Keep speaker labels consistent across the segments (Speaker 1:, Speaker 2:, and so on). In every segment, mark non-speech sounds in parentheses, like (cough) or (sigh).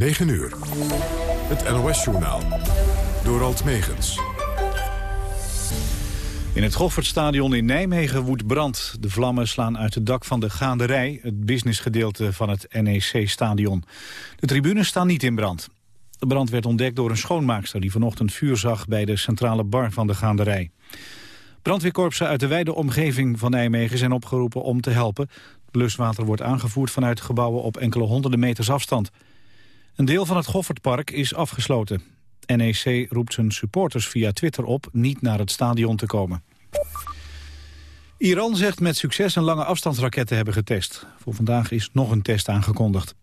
Speaker 1: 9 uur. Het NOS-journaal. Door Alt Megens.
Speaker 2: In het Goffertstadion in Nijmegen woedt brand. De vlammen slaan uit het dak van de gaanderij, het businessgedeelte van het NEC-stadion. De tribunes staan niet in brand. De brand werd ontdekt door een schoonmaakster die vanochtend vuur zag bij de centrale bar van de gaanderij. Brandweerkorpsen uit de wijde omgeving van Nijmegen zijn opgeroepen om te helpen. Bluswater wordt aangevoerd vanuit gebouwen op enkele honderden meters afstand. Een deel van het Goffertpark is afgesloten. NEC roept zijn supporters via Twitter op niet naar het stadion te komen. Iran zegt met succes een lange afstandsraket te hebben getest. Voor vandaag is nog een test aangekondigd.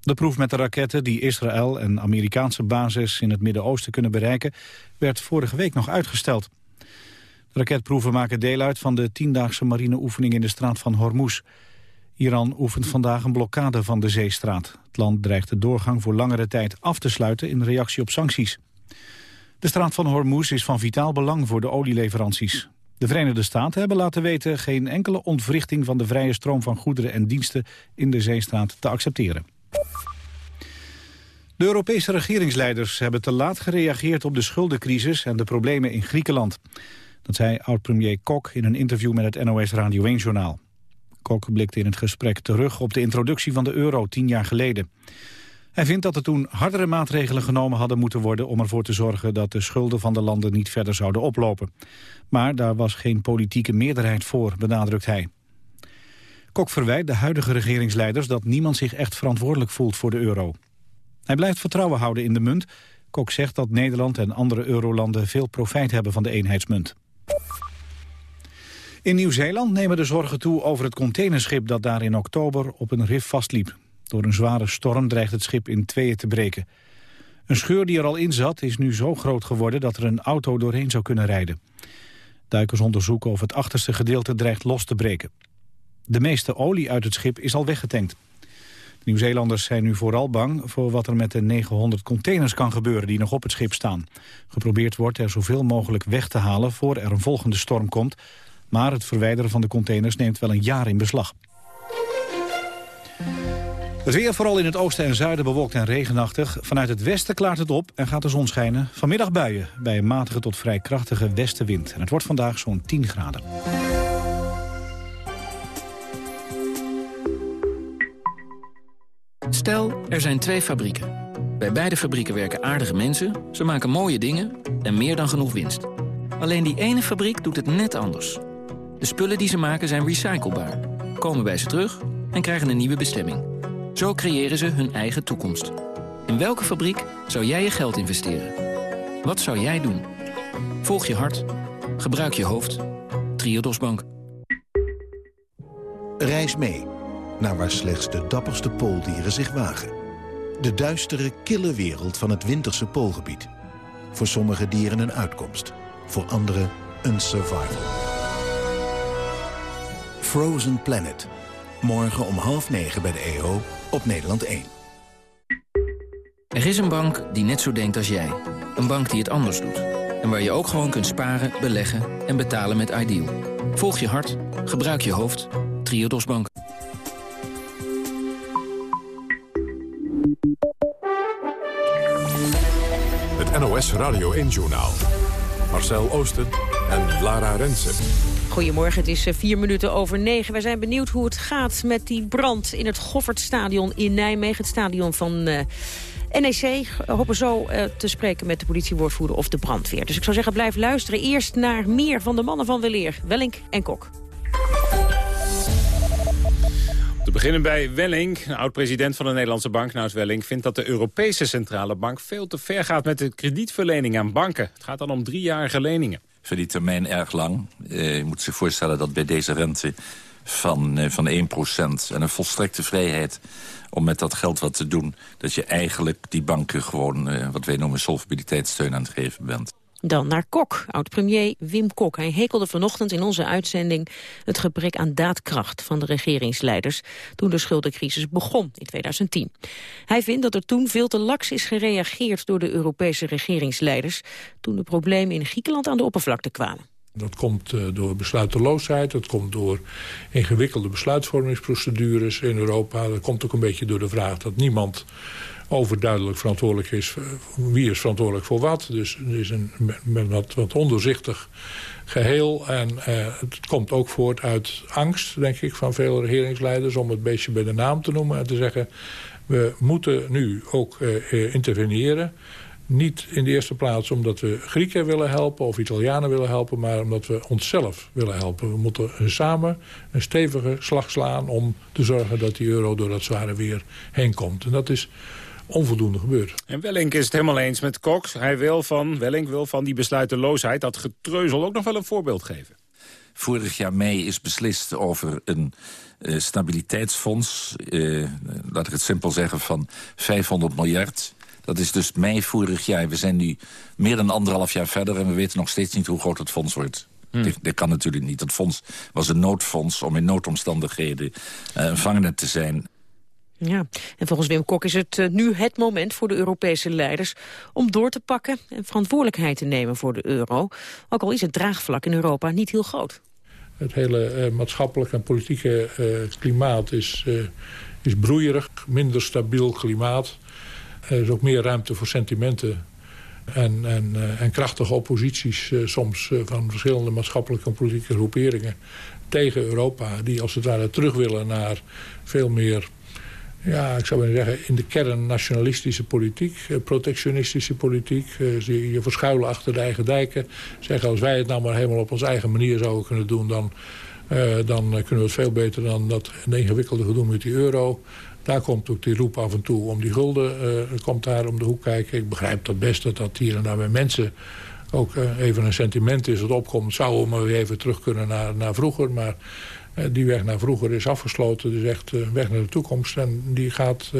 Speaker 2: De proef met de raketten die Israël en Amerikaanse bases in het Midden-Oosten kunnen bereiken... werd vorige week nog uitgesteld. De raketproeven maken deel uit van de tiendaagse marineoefening in de straat van Hormuz. Iran oefent vandaag een blokkade van de zeestraat. Het land dreigt de doorgang voor langere tijd af te sluiten in reactie op sancties. De straat van Hormuz is van vitaal belang voor de olieleveranties. De Verenigde Staten hebben laten weten geen enkele ontwrichting van de vrije stroom van goederen en diensten in de zeestraat te accepteren. De Europese regeringsleiders hebben te laat gereageerd op de schuldencrisis en de problemen in Griekenland. Dat zei oud-premier Kok in een interview met het NOS Radio 1-journaal. Kok blikte in het gesprek terug op de introductie van de euro tien jaar geleden. Hij vindt dat er toen hardere maatregelen genomen hadden moeten worden... om ervoor te zorgen dat de schulden van de landen niet verder zouden oplopen. Maar daar was geen politieke meerderheid voor, benadrukt hij. Kok verwijt de huidige regeringsleiders dat niemand zich echt verantwoordelijk voelt voor de euro. Hij blijft vertrouwen houden in de munt. Kok zegt dat Nederland en andere eurolanden veel profijt hebben van de eenheidsmunt. In Nieuw-Zeeland nemen de zorgen toe over het containerschip dat daar in oktober op een rif vastliep. Door een zware storm dreigt het schip in tweeën te breken. Een scheur die er al in zat is nu zo groot geworden dat er een auto doorheen zou kunnen rijden. Duikers onderzoeken of het achterste gedeelte dreigt los te breken. De meeste olie uit het schip is al weggetankt. De Nieuw-Zeelanders zijn nu vooral bang voor wat er met de 900 containers kan gebeuren die nog op het schip staan. Geprobeerd wordt er zoveel mogelijk weg te halen voor er een volgende storm komt. Maar het verwijderen van de containers neemt wel een jaar in beslag. Het weer vooral in het oosten en zuiden bewolkt en regenachtig. Vanuit het westen klaart het op en gaat de zon schijnen. Vanmiddag buien bij een matige tot vrij krachtige westenwind. En het wordt vandaag zo'n 10 graden.
Speaker 3: Stel, er zijn twee fabrieken. Bij beide fabrieken werken aardige mensen, ze maken mooie dingen en meer dan genoeg winst. Alleen die ene fabriek doet het net anders. De spullen die ze maken zijn recyclebaar, komen bij ze terug en krijgen een nieuwe bestemming. Zo creëren ze hun eigen toekomst. In welke fabriek zou jij je geld investeren? Wat zou jij doen? Volg je hart. Gebruik je hoofd. Triodos Bank.
Speaker 4: Reis mee naar waar slechts de dapperste pooldieren zich wagen. De duistere, kille wereld van het winterse poolgebied. Voor sommige dieren een uitkomst. Voor anderen een survival. Frozen Planet. Morgen om half negen bij de EO op Nederland 1.
Speaker 3: Er is een bank die net zo denkt als jij. Een bank die het anders doet. En waar je ook gewoon kunt sparen, beleggen en betalen met Ideal. Volg je hart, gebruik je hoofd. Triodos Bank.
Speaker 1: Het NOS Radio 1-journaal. Marcel Oosten en Lara Rensen.
Speaker 5: Goedemorgen, het is eh, vier minuten over negen. Wij zijn benieuwd hoe het gaat met die brand in het Goffertstadion in Nijmegen. Het stadion van uh, NEC. hopen zo uh, te spreken met de politiewoordvoerder of de brandweer. Dus ik zou zeggen, blijf luisteren. Eerst naar meer van de mannen van Weleer. Wellink en Kok.
Speaker 6: We beginnen bij Welling. Oud-president van de Nederlandse Bank, Nout Welling... vindt dat de Europese Centrale Bank veel te ver gaat met de kredietverlening aan banken. Het gaat dan om driejarige leningen.
Speaker 7: Vind die termijn erg lang. Eh, je moet zich voorstellen dat bij deze rente van, eh, van 1% en een volstrekte vrijheid om met dat geld wat te doen... dat je eigenlijk die banken gewoon, eh, wat wij noemen, solvabiliteitssteun aan het geven bent.
Speaker 5: Dan naar Kok, oud-premier Wim Kok. Hij hekelde vanochtend in onze uitzending het gebrek aan daadkracht van de regeringsleiders toen de schuldencrisis begon in 2010. Hij vindt dat er toen veel te laks is gereageerd door de Europese regeringsleiders toen de problemen in Griekenland aan de oppervlakte kwamen.
Speaker 8: Dat komt uh, door besluiteloosheid, dat komt door ingewikkelde besluitvormingsprocedures in Europa. Dat komt ook een beetje door de vraag dat niemand overduidelijk verantwoordelijk is. Wie is verantwoordelijk voor wat. Dus er is een wat, wat ondoorzichtig geheel. En het komt ook voort uit angst, denk ik, van veel regeringsleiders... om het beestje bij de naam te noemen en te zeggen... we moeten nu ook interveneren... Niet in de eerste plaats omdat we Grieken willen helpen of Italianen willen helpen... maar omdat we onszelf willen helpen. We moeten samen een stevige slag slaan om te zorgen dat die euro door dat zware weer heen komt. En dat is onvoldoende gebeurd.
Speaker 6: En Wellink is het helemaal eens met Cox. Hij wil van, Wellink wil van die besluiteloosheid, dat getreuzel ook nog wel een voorbeeld geven.
Speaker 7: Vorig jaar mei is beslist over een uh, stabiliteitsfonds, uh, laat ik het simpel zeggen, van 500 miljard. Dat is dus mei vorig jaar. We zijn nu meer dan anderhalf jaar verder... en we weten nog steeds niet hoe groot het fonds wordt. Hmm. Dit, kan natuurlijk niet. Het fonds was een noodfonds om in noodomstandigheden uh, een vangnet te zijn.
Speaker 5: Ja, en volgens Wim Kok is het uh, nu het moment voor de Europese leiders... om door te pakken en verantwoordelijkheid te nemen voor de euro. Ook al is het draagvlak in Europa niet heel groot.
Speaker 8: Het hele uh, maatschappelijke en politieke klimaat is, is broeierig. Minder stabiel klimaat. Er is ook meer ruimte voor sentimenten en, en, en krachtige opposities soms van verschillende maatschappelijke en politieke groeperingen tegen Europa. Die als het ware terug willen naar veel meer, ja, ik zou willen zeggen, in de kern nationalistische politiek, protectionistische politiek. je, je verschuilen achter de eigen dijken. Zeggen als wij het nou maar helemaal op onze eigen manier zouden kunnen doen, dan, dan kunnen we het veel beter dan dat ingewikkelde gedoe met die euro. Daar komt ook die roep af en toe om die gulden. Komt daar om de hoek kijken. Ik begrijp dat best dat dat hier en daar bij mensen ook even een sentiment is dat opkomt. Zouden we maar weer even terug kunnen naar, naar vroeger. Maar die weg naar vroeger is afgesloten. Dus echt uh, weg naar de toekomst. En die gaat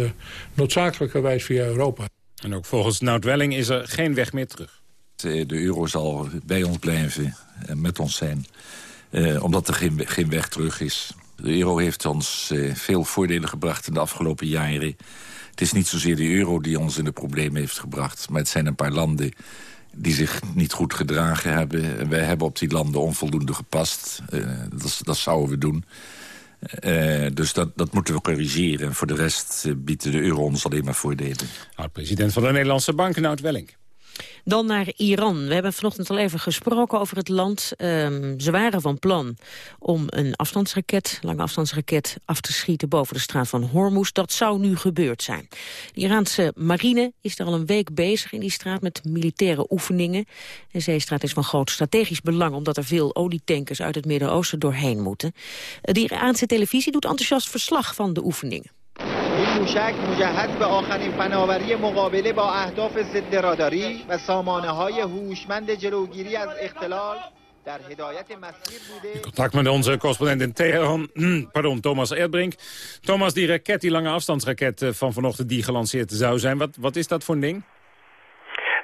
Speaker 8: noodzakelijkerwijs via Europa.
Speaker 6: En ook volgens Nout Welling is er geen weg meer terug.
Speaker 7: De euro zal bij ons blijven en met ons zijn. omdat er geen, geen weg terug is. De euro heeft ons uh, veel voordelen gebracht in de afgelopen jaren. Het is niet zozeer de euro die ons in de problemen heeft gebracht... maar het zijn een paar landen die zich niet goed gedragen hebben. En wij hebben op die landen onvoldoende gepast. Uh, dat, dat, zouden we doen. Uh, dus dat, dat moeten we corrigeren. En voor de rest biedt de euro ons alleen maar voordelen.
Speaker 6: Oud-president van de Nederlandse Bank, Nout Welling.
Speaker 5: Dan naar Iran. We hebben vanochtend al even gesproken over het land. Um, ze waren van plan om een afstandsraket, lange afstandsraket, af te schieten boven de straat van Hormuz. Dat zou nu gebeurd zijn. De Iraanse marine is er al een week bezig in die straat met militaire oefeningen. De zeestraat is van groot strategisch belang omdat er veel olietankers uit het Midden-Oosten doorheen moeten. De Iraanse televisie doet enthousiast verslag van de oefeningen. موشک مجهز به آخرین فناوری مقابله با اهداف ضد راداری و سامانه های هوشمند جلوگیری از اختلال
Speaker 6: Contact met onze correspondent in Teheran, pardon, Thomas Erdbrink. Thomas, die raket, die lange afstandsraket eh, van vanochtend die gelanceerd zou zijn, wat, wat is dat voor een ding?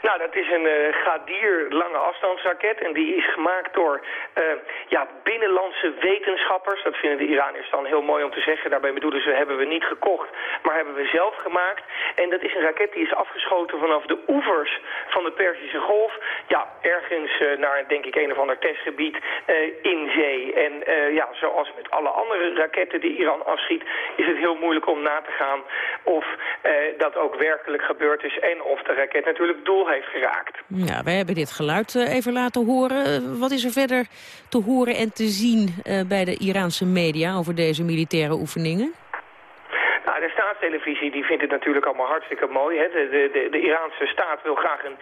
Speaker 9: Nou, dat is een uh, lange afstandsraket en die is gemaakt door uh, ja, binnenlandse wetenschappers. Dat vinden de Iraniërs dan heel mooi om te zeggen. Daarbij bedoelen ze, hebben we niet gekocht, maar hebben we zelf gemaakt. En dat is een raket die is afgeschoten vanaf de oevers van de Perzische Golf. Ja, ergens uh, naar, denk ik, een of ander testgebied in zee. En ja, zoals met alle andere raketten die Iran afschiet, is het heel moeilijk om na te gaan of dat ook werkelijk gebeurd is en of de raket natuurlijk doel heeft geraakt.
Speaker 5: Ja, wij hebben dit geluid eh, even laten horen. Wat is er verder te horen en te zien eh, bij de Iraanse media over deze militaire oefeningen?
Speaker 9: De staatstelevisie die vindt het natuurlijk allemaal hartstikke mooi. Hè. De, de, de, Iraanse staat wil graag een,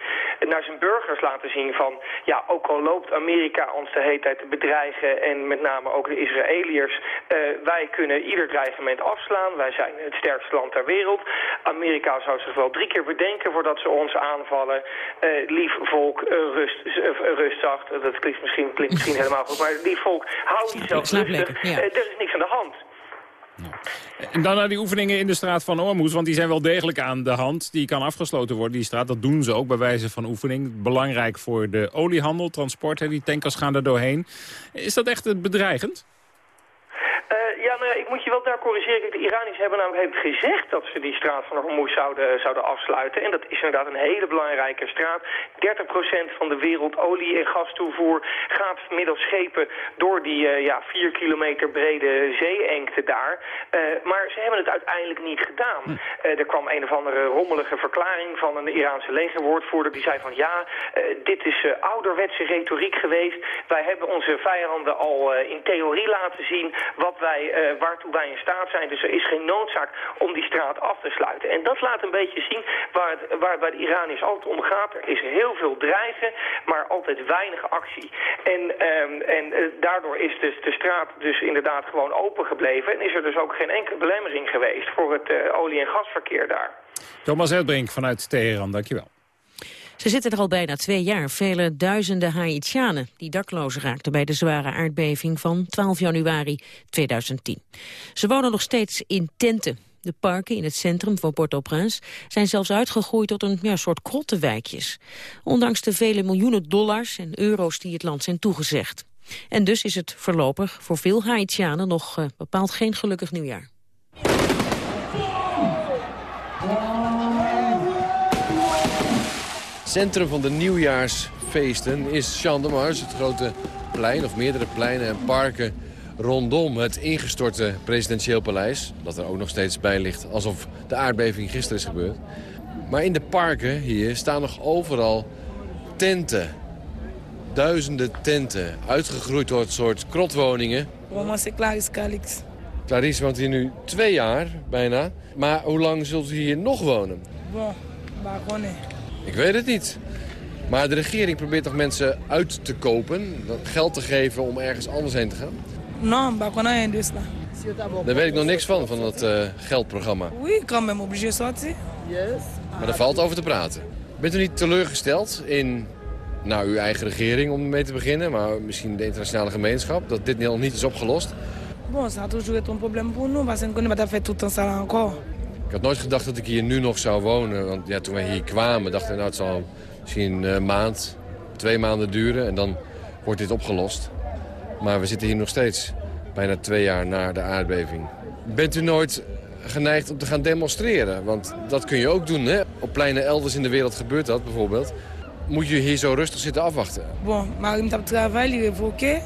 Speaker 9: naar zijn burgers laten zien van... ja, ook al loopt Amerika ons de hele tijd te bedreigen... en met name ook de Israëliërs... Uh, wij kunnen ieder dreigement afslaan. Wij zijn het sterkste land ter wereld. Amerika zou zich wel drie keer bedenken voordat ze ons aanvallen. Uh, lief volk, uh, rust, rust zacht. Dat klinkt misschien, klinkt misschien helemaal goed. Maar lief volk, hou jezelf rustig. Ja. er is niks aan de hand.
Speaker 6: En dan naar die oefeningen in de straat van Ormoes, want die zijn wel degelijk aan de hand. Die kan afgesloten worden, die straat. Dat doen ze ook bij wijze van oefening. Belangrijk voor de oliehandel, transport, hè, die tankers gaan er doorheen. Is dat echt bedreigend?
Speaker 9: Nou, daar corrigeer ik. De Iraniërs hebben namelijk gezegd dat ze die straat van Hormuz zouden, zouden afsluiten. En dat is inderdaad een hele belangrijke straat. 30% van de wereldolie- en gastoevoer gaat middels schepen door die uh, ja, 4 kilometer brede zeeengte daar. Uh, maar ze hebben het uiteindelijk niet gedaan. Uh, er kwam een of andere rommelige verklaring van een Iraanse legerwoordvoerder. Die zei van ja, dit is ouderwetse retoriek geweest. Wij hebben onze vijanden al in theorie laten zien wat wij, waartoe wij staat zijn. Dus er is geen noodzaak om die straat af te sluiten. En dat laat een beetje zien waar het, waar het bij altijd om gaat. Er is heel veel dreigen, maar altijd weinig actie. En, um, en uh, daardoor is dus de straat dus inderdaad gewoon open gebleven. En is er dus ook geen enkele belemmering geweest voor het uh, olie- en gasverkeer daar.
Speaker 6: Thomas Elbrink vanuit Teheran, dankjewel.
Speaker 5: Ze zitten er al bijna twee jaar, vele duizenden Haitianen... die dakloos raakten bij de zware aardbeving van 12 januari 2010. Ze wonen nog steeds in tenten. De parken in het centrum van Port-au-Prince zijn zelfs uitgegroeid tot een soort krottenwijkjes. Ondanks de vele miljoenen dollars en euro's die het land zijn toegezegd. En dus is het voorlopig voor veel Haitianen nog uh, bepaald geen gelukkig nieuwjaar.
Speaker 10: Centrum van de nieuwjaarsfeesten is Champ de Mars, het grote plein of meerdere pleinen en parken rondom het ingestorte presidentieel paleis. Dat er ook nog steeds bij ligt alsof de aardbeving gisteren is gebeurd. Maar in de parken hier staan nog overal tenten. Duizenden tenten, uitgegroeid tot een soort krotwoningen.
Speaker 11: Moi, Clarice Calix.
Speaker 10: Clarice woont hier nu twee jaar, bijna. Maar hoe lang zult u hier nog wonen?
Speaker 11: Bon, maar
Speaker 10: Ik weet het niet. Maar de regering probeert toch mensen uit te kopen, geld te geven om ergens anders heen te gaan?
Speaker 11: Non, bah, qu'on a rien de cela.
Speaker 10: Daar weet ik nog niks van, van dat uh, geldprogramma.
Speaker 11: Oui, quand même obligé sortir. Yes.
Speaker 10: Maar er valt over te praten. Bent u niet teleurgesteld in nou, uw eigen regering om mee te beginnen... maar misschien de internationale gemeenschap, dat dit nog niet is opgelost?
Speaker 11: Bon, ça a toujours été un problème pour nous, parce qu'on n'a pas fait tout ça encore.
Speaker 10: Had nooit gedacht dat ik hier nu nog zou wonen. Want ja, toen wij hier kwamen dachten we, nou, het zal misschien een maand, twee maanden duren... en dan wordt dit opgelost. Maar we zitten hier nog steeds, bijna twee jaar na de aardbeving. Bent u nooit geneigd om te gaan demonstreren? Want dat kun je ook doen, hè? Op pleinen elders in de wereld gebeurt dat bijvoorbeeld. Moet je hier zo rustig zitten afwachten?
Speaker 11: Bon, maar ik heb travail revoqué.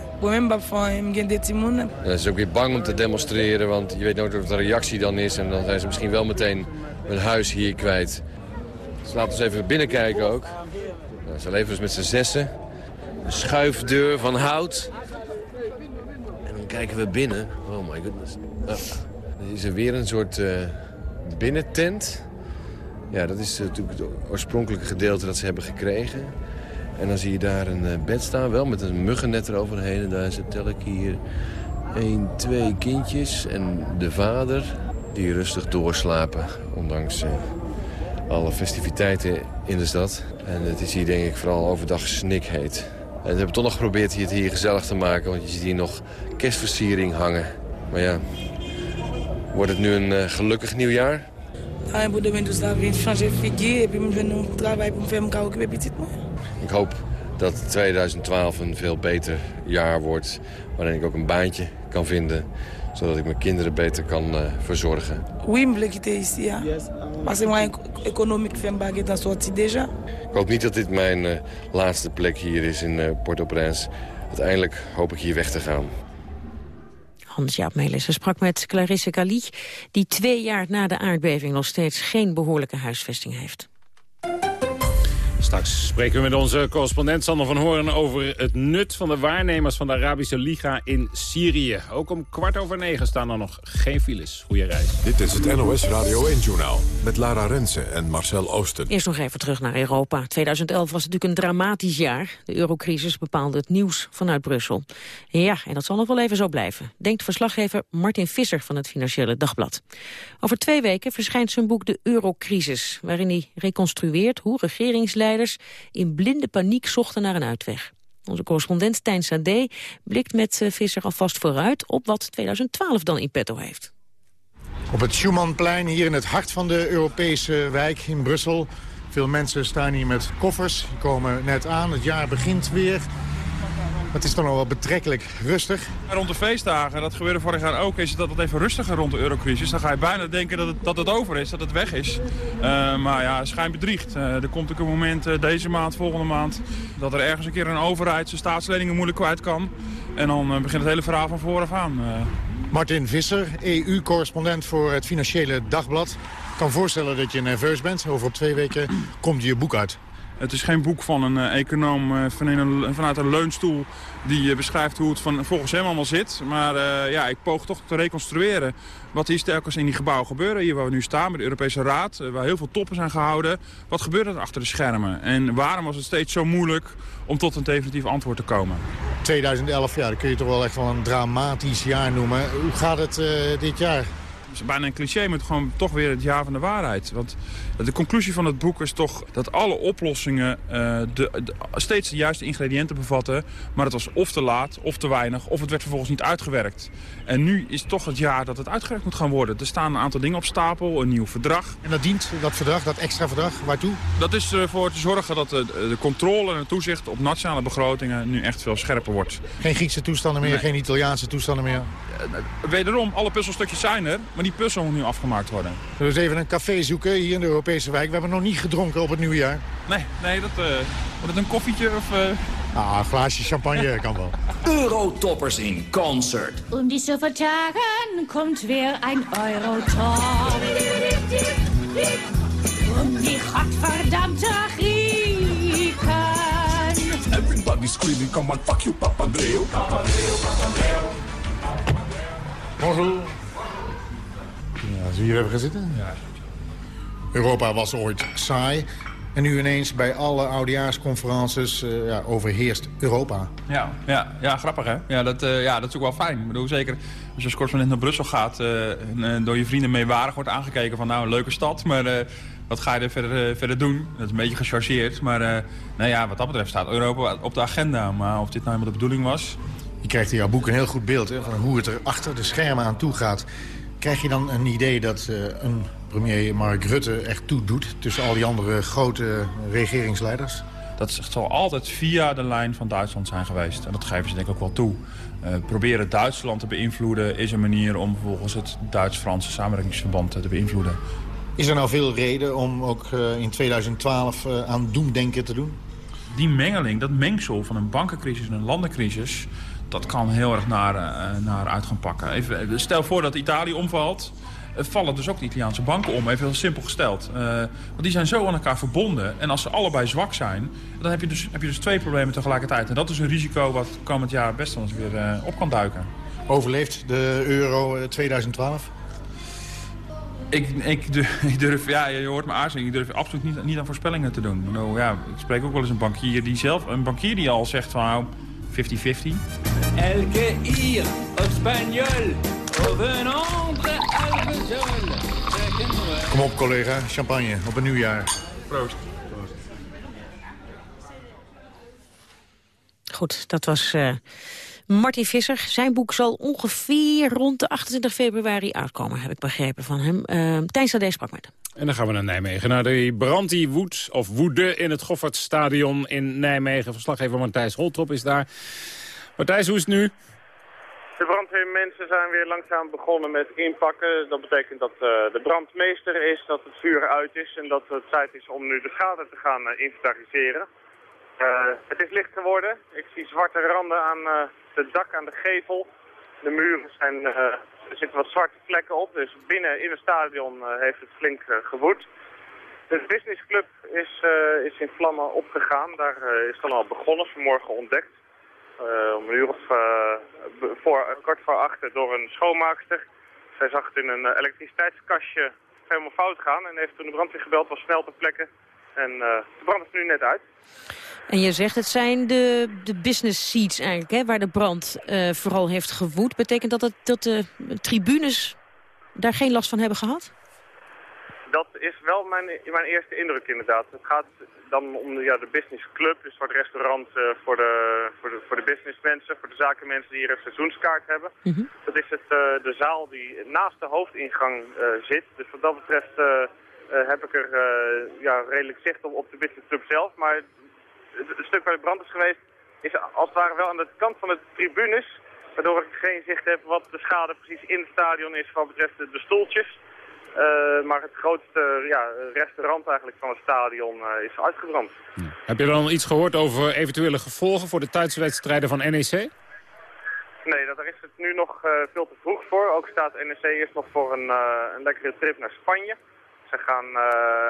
Speaker 10: Dan is ook weer bang om te demonstreren, want je weet nooit wat de reactie dan is. En dan zijn ze misschien wel meteen hun huis hier kwijt. Dus laten we eens even binnenkijken ook. Nou, ze leven dus met z'n zessen. Een schuifdeur van hout kijken we binnen. Oh my goodness. Oh. Er is er weer een soort uh, binnentent. Ja, dat is natuurlijk het oorspronkelijke gedeelte dat ze hebben gekregen. En dan zie je daar een uh, bed staan, wel met een muggennet eroverheen. En daar tel ik hier één, twee kindjes en de vader... die rustig doorslapen, ondanks uh, alle festiviteiten in de stad. En het is hier denk ik vooral overdag snikheet. En we hebben toch nog geprobeerd hier het hier gezellig te maken. Want je ziet hier nog kerstversiering hangen. Maar ja, wordt het nu een gelukkig nieuwjaar? Ik hoop dat 2012 een veel beter jaar wordt. Waarin ik ook een baantje kan vinden zodat ik mijn kinderen beter kan uh, verzorgen.
Speaker 11: Oui, je quitter ici, ja. Parce que moi, économique fait baguette sortie déjà.
Speaker 10: Ik hoop niet dat dit mijn uh, laatste plek hier is in uh, Port-au-Prince. Uiteindelijk hoop ik hier weg te gaan.
Speaker 5: Hans-Jaap Melissen sprak met Clarisse Cali... die twee jaar na de aardbeving nog steeds geen behoorlijke huisvesting heeft.
Speaker 6: Straks spreken we met onze correspondent Sander van Hoorn over het nut van de waarnemers van de Arabische Liga in Syrië. Ook om kwart over negen staan er nog geen files. Goeie reis.
Speaker 1: Dit is het NOS Radio 1-journaal met Lara Rensen en Marcel Oosten.
Speaker 5: Eerst nog even terug naar Europa. 2011 was natuurlijk een dramatisch jaar. De eurocrisis bepaalde het nieuws vanuit Brussel. Ja, en dat zal nog wel even zo blijven, denkt verslaggever Martin Visser van het Financiële Dagblad. Over twee weken verschijnt zijn boek De Eurocrisis, waarin hij reconstrueert hoe regeringsleiders in blinde paniek zochten naar een uitweg. Onze correspondent Tijn Sade blikt met eh, Visser alvast vooruit op wat 2012 dan in petto heeft.
Speaker 12: Op het Schumannplein, hier in het hart van de Europese wijk in Brussel. Veel mensen staan hier met koffers, die komen net aan. Het jaar begint weer. Het is toch nog wel betrekkelijk rustig.
Speaker 13: Rond de feestdagen, dat gebeurde vorig jaar ook, is het even rustiger rond de eurocrisis. Dan ga je bijna denken dat het, dat het over is, dat het weg is. Uh, maar ja, schijn bedriegt. Uh, er komt ook een moment uh, deze maand, volgende maand, dat er ergens een keer een overheid zijn staatsleningen moeilijk kwijt kan. En dan begint het hele verhaal van vooraf aan.
Speaker 12: Martin Visser, EU-correspondent voor het Financiële Dagblad. Ik kan voorstellen dat je nerveus bent. Over op twee weken komt je boek uit.
Speaker 13: Het is geen boek van een uh, econoom van een, vanuit een leunstoel die uh, beschrijft hoe het van, volgens hem allemaal zit. Maar ja, ik poog toch te reconstrueren wat hier telkens in die gebouwen gebeuren. Hier waar we nu staan, bij de Europese Raad, waar heel veel toppen zijn gehouden. Wat gebeurt er achter de schermen? En waarom was het steeds zo moeilijk om tot een definitief antwoord te komen?
Speaker 12: 2011, ja, dat kun je toch wel echt wel een dramatisch jaar noemen. Hoe gaat het dit jaar?
Speaker 13: Is bijna een cliché, maar gewoon toch weer het jaar van de waarheid. Want de conclusie van het boek is toch dat alle oplossingen uh, de, steeds de juiste ingrediënten bevatten. Maar het was of te laat, of te weinig, of het werd vervolgens niet uitgewerkt. En nu is toch het jaar dat het uitgewerkt moet gaan worden. Er staan een aantal dingen op stapel, een nieuw verdrag.
Speaker 12: En dat dient, dat verdrag, dat extra verdrag, waartoe?
Speaker 13: Dat is ervoor te zorgen dat de, de controle en het toezicht op nationale begrotingen nu echt veel scherper wordt.
Speaker 12: Geen Griekse toestanden meer, geen Italiaanse toestanden meer?
Speaker 13: Wederom, alle puzzelstukjes zijn er, maar die puzzel moet nu afgemaakt worden.
Speaker 12: We dus even een café zoeken hier in de Europese wijk. We hebben nog niet gedronken op het nieuwjaar.
Speaker 13: Nee, nee dat, uh, wordt het een koffietje of... Uh...
Speaker 12: Ah, een glaasje champagne (laughs) kan wel.
Speaker 14: Eurotoppers in concert.
Speaker 15: Om die zoveel dagen komt weer een Eurotop. Om die godverdammte Grieken.
Speaker 14: Everybody screaming, come on, fuck you, Papandreou. Papandreou, Papandreou.
Speaker 12: Bonjour. Ja, als we hier even gaan zitten. Ja. Europa was ooit saai. En nu ineens bij alle oudejaarsconferences uh, ja, overheerst Europa.
Speaker 13: Ja, ja, ja grappig hè? Ja dat, uh, ja, dat is ook wel fijn. Ik bedoel, zeker als je als correspondent naar Brussel gaat... Uh, en door je vrienden meewarig wordt aangekeken van nou, een leuke stad... maar wat ga je er verder, verder doen? Dat is een beetje gechargeerd. Maar nou ja, wat dat betreft staat Europa op de agenda. Maar of dit nou helemaal de bedoeling was...
Speaker 12: Je krijgt in jouw boek een heel goed beeld hè, van hoe het er achter de schermen aan toe gaat. Krijg je dan een idee dat uh, een premier Mark Rutte echt toe doet... tussen al die andere grote regeringsleiders?
Speaker 13: Dat zal altijd via de lijn van Duitsland zijn geweest. En dat geven ze denk ik ook wel toe. Uh, proberen Duitsland te beïnvloeden is een manier om vervolgens het Duits-Franse samenwerkingsverband te beïnvloeden.
Speaker 12: Is er nou veel reden om ook uh, in 2012 uh, aan doemdenken te doen?
Speaker 13: Die mengeling, dat mengsel van een bankencrisis en een landencrisis dat kan heel erg naar, uh, naar uit gaan pakken. Even, eh, stel voor dat Italië omvalt. Uh, vallen dus ook de Italiaanse banken om, even heel simpel gesteld. Uh, want die zijn zo aan elkaar verbonden. En als ze allebei zwak zijn, dan heb je dus, heb je dus twee problemen tegelijkertijd. En dat is een risico wat komend jaar best wel eens weer op kan duiken.
Speaker 12: Overleeft de euro 2012?
Speaker 13: Ik, ik, durf, (laughs) ik durf, ja, je hoort me aarzelen, ik durf absoluut niet, niet aan voorspellingen te doen. Nou, ja, ik spreek ook wel eens een bankier die zelf, een bankier die al zegt van nou, 50-50. Elke hier, Espagnol,
Speaker 12: Kom op collega, champagne op een nieuwjaar.
Speaker 13: Proost.
Speaker 5: Goed, dat was uh, Martin Visser. Zijn boek zal ongeveer rond de 28 februari uitkomen, heb ik begrepen van hem. Uh, Tijn Sade sprak met hem.
Speaker 6: En dan gaan we naar Nijmegen, naar de brand die woedt, of woede in het Goffertstadion in Nijmegen. Verslaggever Matthijs Holtrop is daar. Matthijs, hoe is het nu?
Speaker 16: De brandweermensen zijn weer langzaam begonnen met inpakken. Dat betekent dat uh, de brandmeester is, dat het vuur uit is en dat het tijd is om nu de schade te gaan uh, inventariseren. Uh, het is licht geworden. Ik zie zwarte randen aan het dak, aan de gevel. De muren zijn, er zitten wat zwarte vlekken op, dus binnen in het stadion heeft het flink gewoed. De businessclub is, is in vlammen opgegaan. Daar is dan al begonnen, vanmorgen ontdekt. Om een uur of uh, voor, kort voor achter door een schoonmaakster. Zij zag het in een elektriciteitskastje helemaal fout gaan en heeft toen de brandweer gebeld, was snel ter plekke. En de brand is nu net uit.
Speaker 5: En je zegt het zijn de, de business seats eigenlijk, hè, waar de brand vooral heeft gewoed. Betekent dat, dat de tribunes daar geen last van hebben gehad?
Speaker 16: Dat is wel mijn, mijn eerste indruk inderdaad. Het gaat dan om ja, de businessclub, dus voor het restaurant uh, voor, de, voor, de, voor de businessmensen, voor de zakenmensen die hier een seizoenskaart hebben. Mhm. Dat is het, uh, de zaal die naast de hoofdingang zit. Dus wat dat betreft heb ik er ja, redelijk zicht op, op de businessclub zelf. Maar het, stuk waar de brand is geweest, is als het ware wel aan de kant van de tribunes. Waardoor ik geen zicht heb wat de schade precies in het stadion is wat betreft de, stoeltjes. Eh, maar het grootste ja, restaurant eigenlijk van het stadion eh, is uitgebrand.
Speaker 6: Heb je dan iets gehoord over eventuele gevolgen voor de thuiswedstrijden van NEC?
Speaker 16: Nee, daar is het nu nog eh, veel te vroeg voor. Ook staat NEC eerst nog voor een, een lekkere trip naar Spanje. Ze gaan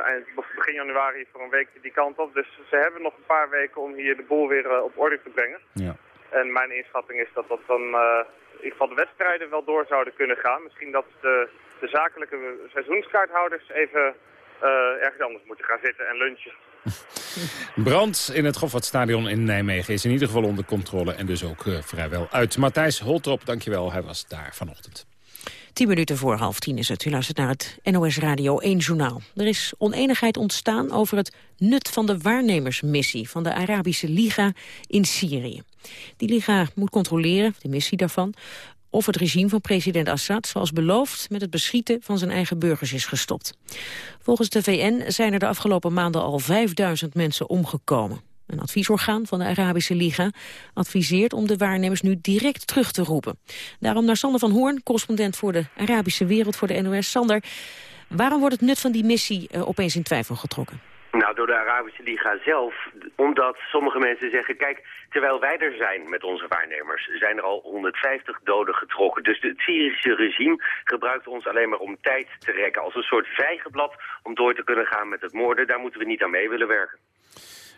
Speaker 16: eind, begin januari voor een week die kant op. Dus ze hebben nog een paar weken om hier de boel weer op orde te brengen.
Speaker 6: Ja.
Speaker 16: En mijn inschatting is dat dat dan in ieder geval de wedstrijden wel door zouden kunnen gaan. Misschien dat de de zakelijke seizoenskaarthouders even uh, ergens anders moeten gaan zitten en lunchen. (laughs)
Speaker 6: Brand in het Goffertstadion in Nijmegen is in ieder geval onder controle en dus ook uh, vrijwel uit. Matthijs Holtrop, dankjewel, hij was daar vanochtend.
Speaker 5: Tien minuten voor half tien is het. U luistert naar het NOS Radio 1 Journaal. Er is oneenigheid ontstaan over het nut van de waarnemersmissie... van de Arabische Liga in Syrië. Die liga moet controleren, de missie daarvan of het regime van president Assad, zoals beloofd, met het beschieten van zijn eigen burgers is gestopt. Volgens de VN zijn er de afgelopen maanden al 5000 mensen omgekomen. Een adviesorgaan van de Arabische Liga adviseert om de waarnemers nu direct terug te roepen. Daarom naar Sander van Hoorn, correspondent voor de Arabische Wereld voor de NOS. Sander, waarom wordt het nut van die missie uh, opeens in twijfel getrokken?
Speaker 17: Nou, door de Arabische Liga zelf. Omdat sommige mensen zeggen, kijk, terwijl wij er zijn met onze waarnemers, zijn er al 150 doden getrokken. Dus het Syrische regime gebruikt ons alleen maar om tijd te rekken. Als een soort vijgenblad om door te kunnen gaan met het moorden. Daar moeten we niet aan mee willen werken.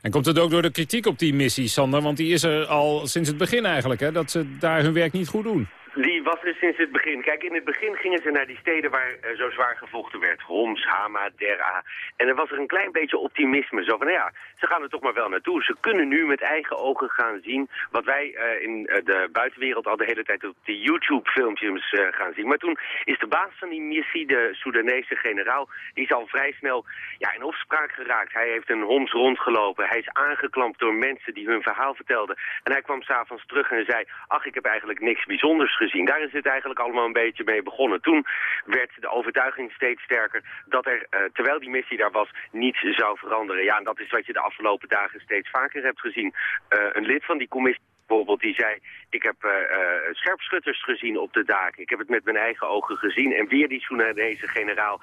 Speaker 6: En komt het ook door de kritiek op die missie, Sander? Want die is er al sinds het begin eigenlijk, hè? Dat ze daar hun werk niet goed doen.
Speaker 17: Die was er sinds het begin. Kijk, in het begin gingen ze naar die steden waar uh, zo zwaar gevochten werd. Homs, Hama, Dera. En er was er een klein beetje optimisme. Zo van, nou ja, ze gaan er toch maar wel naartoe. Ze kunnen nu met eigen ogen gaan zien wat wij uh, in uh, de buitenwereld al de hele tijd op de YouTube-filmpjes gaan zien. Maar toen is de baas van die missie, de Soedanese generaal, die is al vrij snel ja, in opspraak geraakt. Hij heeft een Homs rondgelopen. Hij is aangeklampt door mensen die hun verhaal vertelden. En hij kwam s'avonds terug en zei, ach, ik heb eigenlijk niks bijzonders Daar is het eigenlijk allemaal een beetje mee begonnen. Toen werd de overtuiging steeds sterker dat er, uh, terwijl die missie daar was, niets zou veranderen. Ja, en dat is wat je de afgelopen dagen steeds vaker hebt gezien. Uh, een lid van die commissie bijvoorbeeld, die zei... ik heb uh, scherpschutters gezien op de daken. Ik heb het met mijn eigen ogen gezien. En weer die Soedanese generaal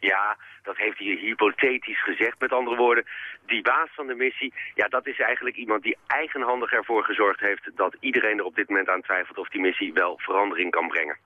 Speaker 17: ja, dat heeft hij hypothetisch gezegd. Met andere woorden, die baas van de missie... ja, dat is eigenlijk iemand die eigenhandig ervoor gezorgd heeft... dat iedereen er op dit moment aan twijfelt of die missie wel verandering kan brengen.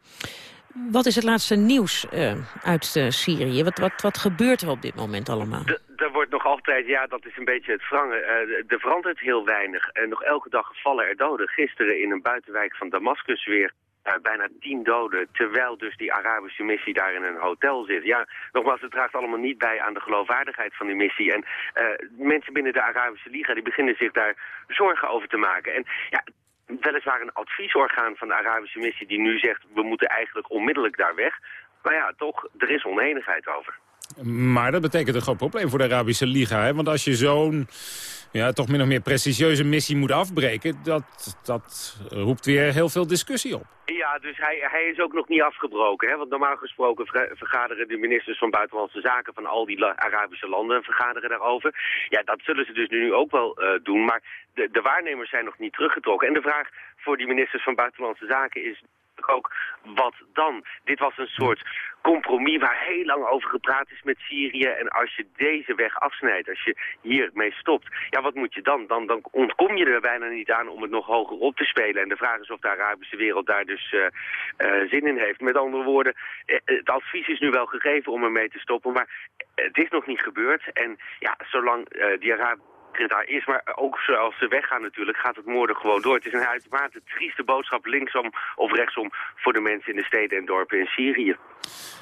Speaker 5: Wat is het laatste nieuws uh, uit uh, Syrië? Wat, wat, wat gebeurt er op dit moment allemaal?
Speaker 17: De, er wordt nog altijd, ja, dat is een beetje het wrangen. Uh, er verandert heel weinig. En nog elke dag vallen er doden. Gisteren in een buitenwijk van Damascus weer uh, bijna tien doden, terwijl dus die Arabische missie daar in een hotel zit. Ja, nogmaals, het draagt allemaal niet bij aan de geloofwaardigheid van die missie. En uh, mensen binnen de Arabische Liga, die beginnen zich daar zorgen over te maken. En ja, weliswaar een adviesorgaan van de Arabische missie die nu zegt... we moeten eigenlijk onmiddellijk daar weg. Maar ja, toch, er is oneenigheid over.
Speaker 6: Maar dat betekent een groot probleem voor de Arabische Liga. Hè? Want als je zo'n ja, toch min of meer prestigieuze missie moet afbreken... Dat, dat roept weer heel veel discussie op.
Speaker 17: Ja, dus hij, hij is ook nog niet afgebroken. Hè? Want normaal gesproken vergaderen de ministers van Buitenlandse Zaken... van al die Arabische landen vergaderen daarover. Ja, dat zullen ze dus nu ook wel uh, doen. Maar de, de waarnemers zijn nog niet teruggetrokken. En de vraag voor die ministers van Buitenlandse Zaken is ook, wat dan? Dit was een soort compromis waar heel lang over gepraat is met Syrië. En als je deze weg afsnijdt, als je hiermee stopt, ja, wat moet je dan? dan? Dan ontkom je er bijna niet aan om het nog hoger op te spelen. En de vraag is of de Arabische wereld daar dus uh, uh, zin in heeft. Met andere woorden, het advies is nu wel gegeven om ermee te stoppen, maar het is nog niet gebeurd. En ja, zolang die Arabische daar is. Maar ook als ze weggaan natuurlijk, gaat het moorden gewoon door. Het is een uitermate trieste boodschap linksom of rechtsom voor de mensen in de steden en dorpen in Syrië.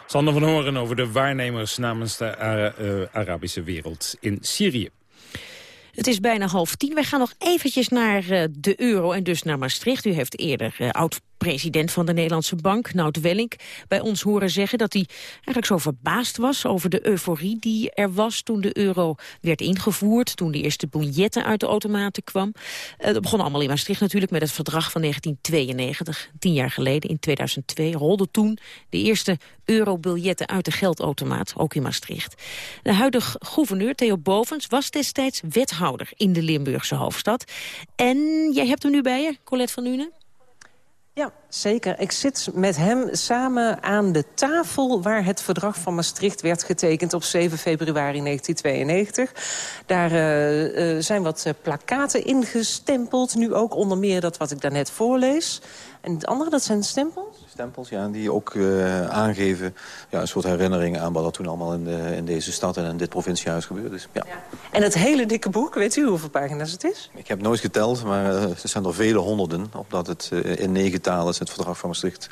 Speaker 6: Sander van Horen over de waarnemers namens de uh, Arabische wereld in Syrië.
Speaker 5: Het is bijna half tien. Wij gaan nog eventjes naar uh, de euro en dus naar Maastricht. U heeft eerder uh, oud oud-president van de Nederlandse Bank, Nout Wellink, bij ons horen zeggen dat hij eigenlijk zo verbaasd was over de euforie die er was toen de euro werd ingevoerd, toen de eerste biljetten uit de automaten kwam. Uh, dat begon allemaal in Maastricht natuurlijk met het verdrag van 1992, tien jaar geleden, in 2002, rolde toen de eerste eurobiljetten uit de geldautomaat, ook in Maastricht. De huidige gouverneur Theo Bovens was destijds wethouder in de Limburgse hoofdstad. En jij hebt hem nu bij je, Colette van Nuenen?
Speaker 18: Ja, zeker. Ik zit met hem samen aan de tafel... waar het verdrag van Maastricht werd getekend op 7 februari 1992. Daar uh, uh, zijn wat uh, plakaten ingestempeld. Nu ook onder meer dat wat ik daarnet voorlees. En het andere, dat zijn stempels?
Speaker 19: Stempels, ja, die ook uh, aangeven ja, een soort herinnering aan wat er toen allemaal in, de, in deze stad en in dit provinciehuis gebeurd is. Ja. ja.
Speaker 18: En het hele dikke boek, weet u hoeveel pagina's het is?
Speaker 19: Ik heb nooit geteld, maar uh, er zijn er vele honderden. Omdat het uh, in negen talen het verdrag van Maastricht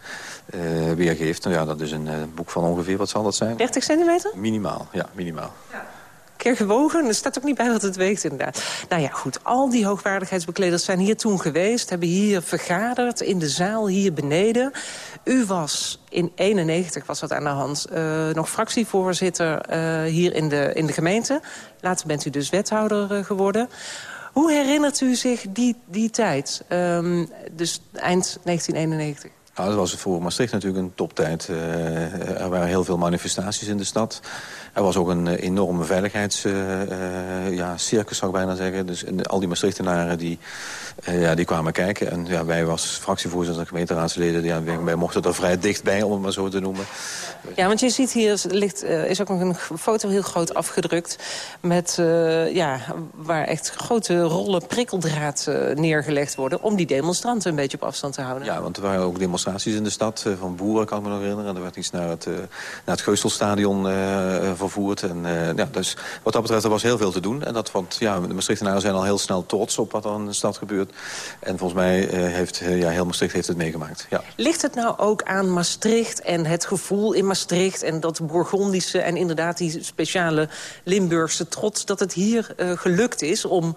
Speaker 19: weergeeft. Nou ja, dat is een boek van ongeveer, wat zal dat zijn?
Speaker 18: 30 centimeter?
Speaker 19: Minimaal, ja, minimaal. Ja
Speaker 18: keer gewogen. Er staat ook niet bij wat het weegt inderdaad. Nou ja, goed. Al die hoogwaardigheidsbekleders zijn hier toen geweest. Hebben hier vergaderd in de zaal hier beneden. U was in 91 was dat aan de hand. Uh, nog fractievoorzitter uh, hier in de, in de gemeente. Later bent u dus wethouder uh, geworden. Hoe herinnert u zich die, die tijd? Um, dus eind 1991.
Speaker 19: Nou, dat was voor Maastricht natuurlijk een toptijd. Uh, er waren heel veel manifestaties in de stad. Er was ook een uh, enorme veiligheidscircus, uh, ja, zou ik bijna zeggen. Dus al die Maastrichtenaren die, ja, die kwamen kijken. En ja, wij als fractievoorzitter en gemeenteraadsleden... Ja, wij mochten er vrij dichtbij, om het maar zo te noemen.
Speaker 18: Ja, want je ziet hier, ligt, is ook nog een foto heel groot afgedrukt... Met, ja, waar echt grote rollen prikkeldraad neergelegd worden... om die demonstranten een beetje op afstand te houden.
Speaker 19: Ja, want er waren ook demonstranten in de stad. Eh, van Boeren kan ik me nog herinneren. Er werd iets naar het, eh, naar het Geustelstadion eh, vervoerd. En, ja, dus wat dat betreft er was heel veel te doen. En dat, want ja, de Maastrichtenaren zijn al heel snel trots op wat er in de stad gebeurt. En volgens mij heeft ja, heel Maastricht heeft het meegemaakt. Ja.
Speaker 18: Ligt het nou ook aan Maastricht en het gevoel in Maastricht... en dat Bourgondische en inderdaad die speciale Limburgse trots... dat het hier uh, gelukt is om...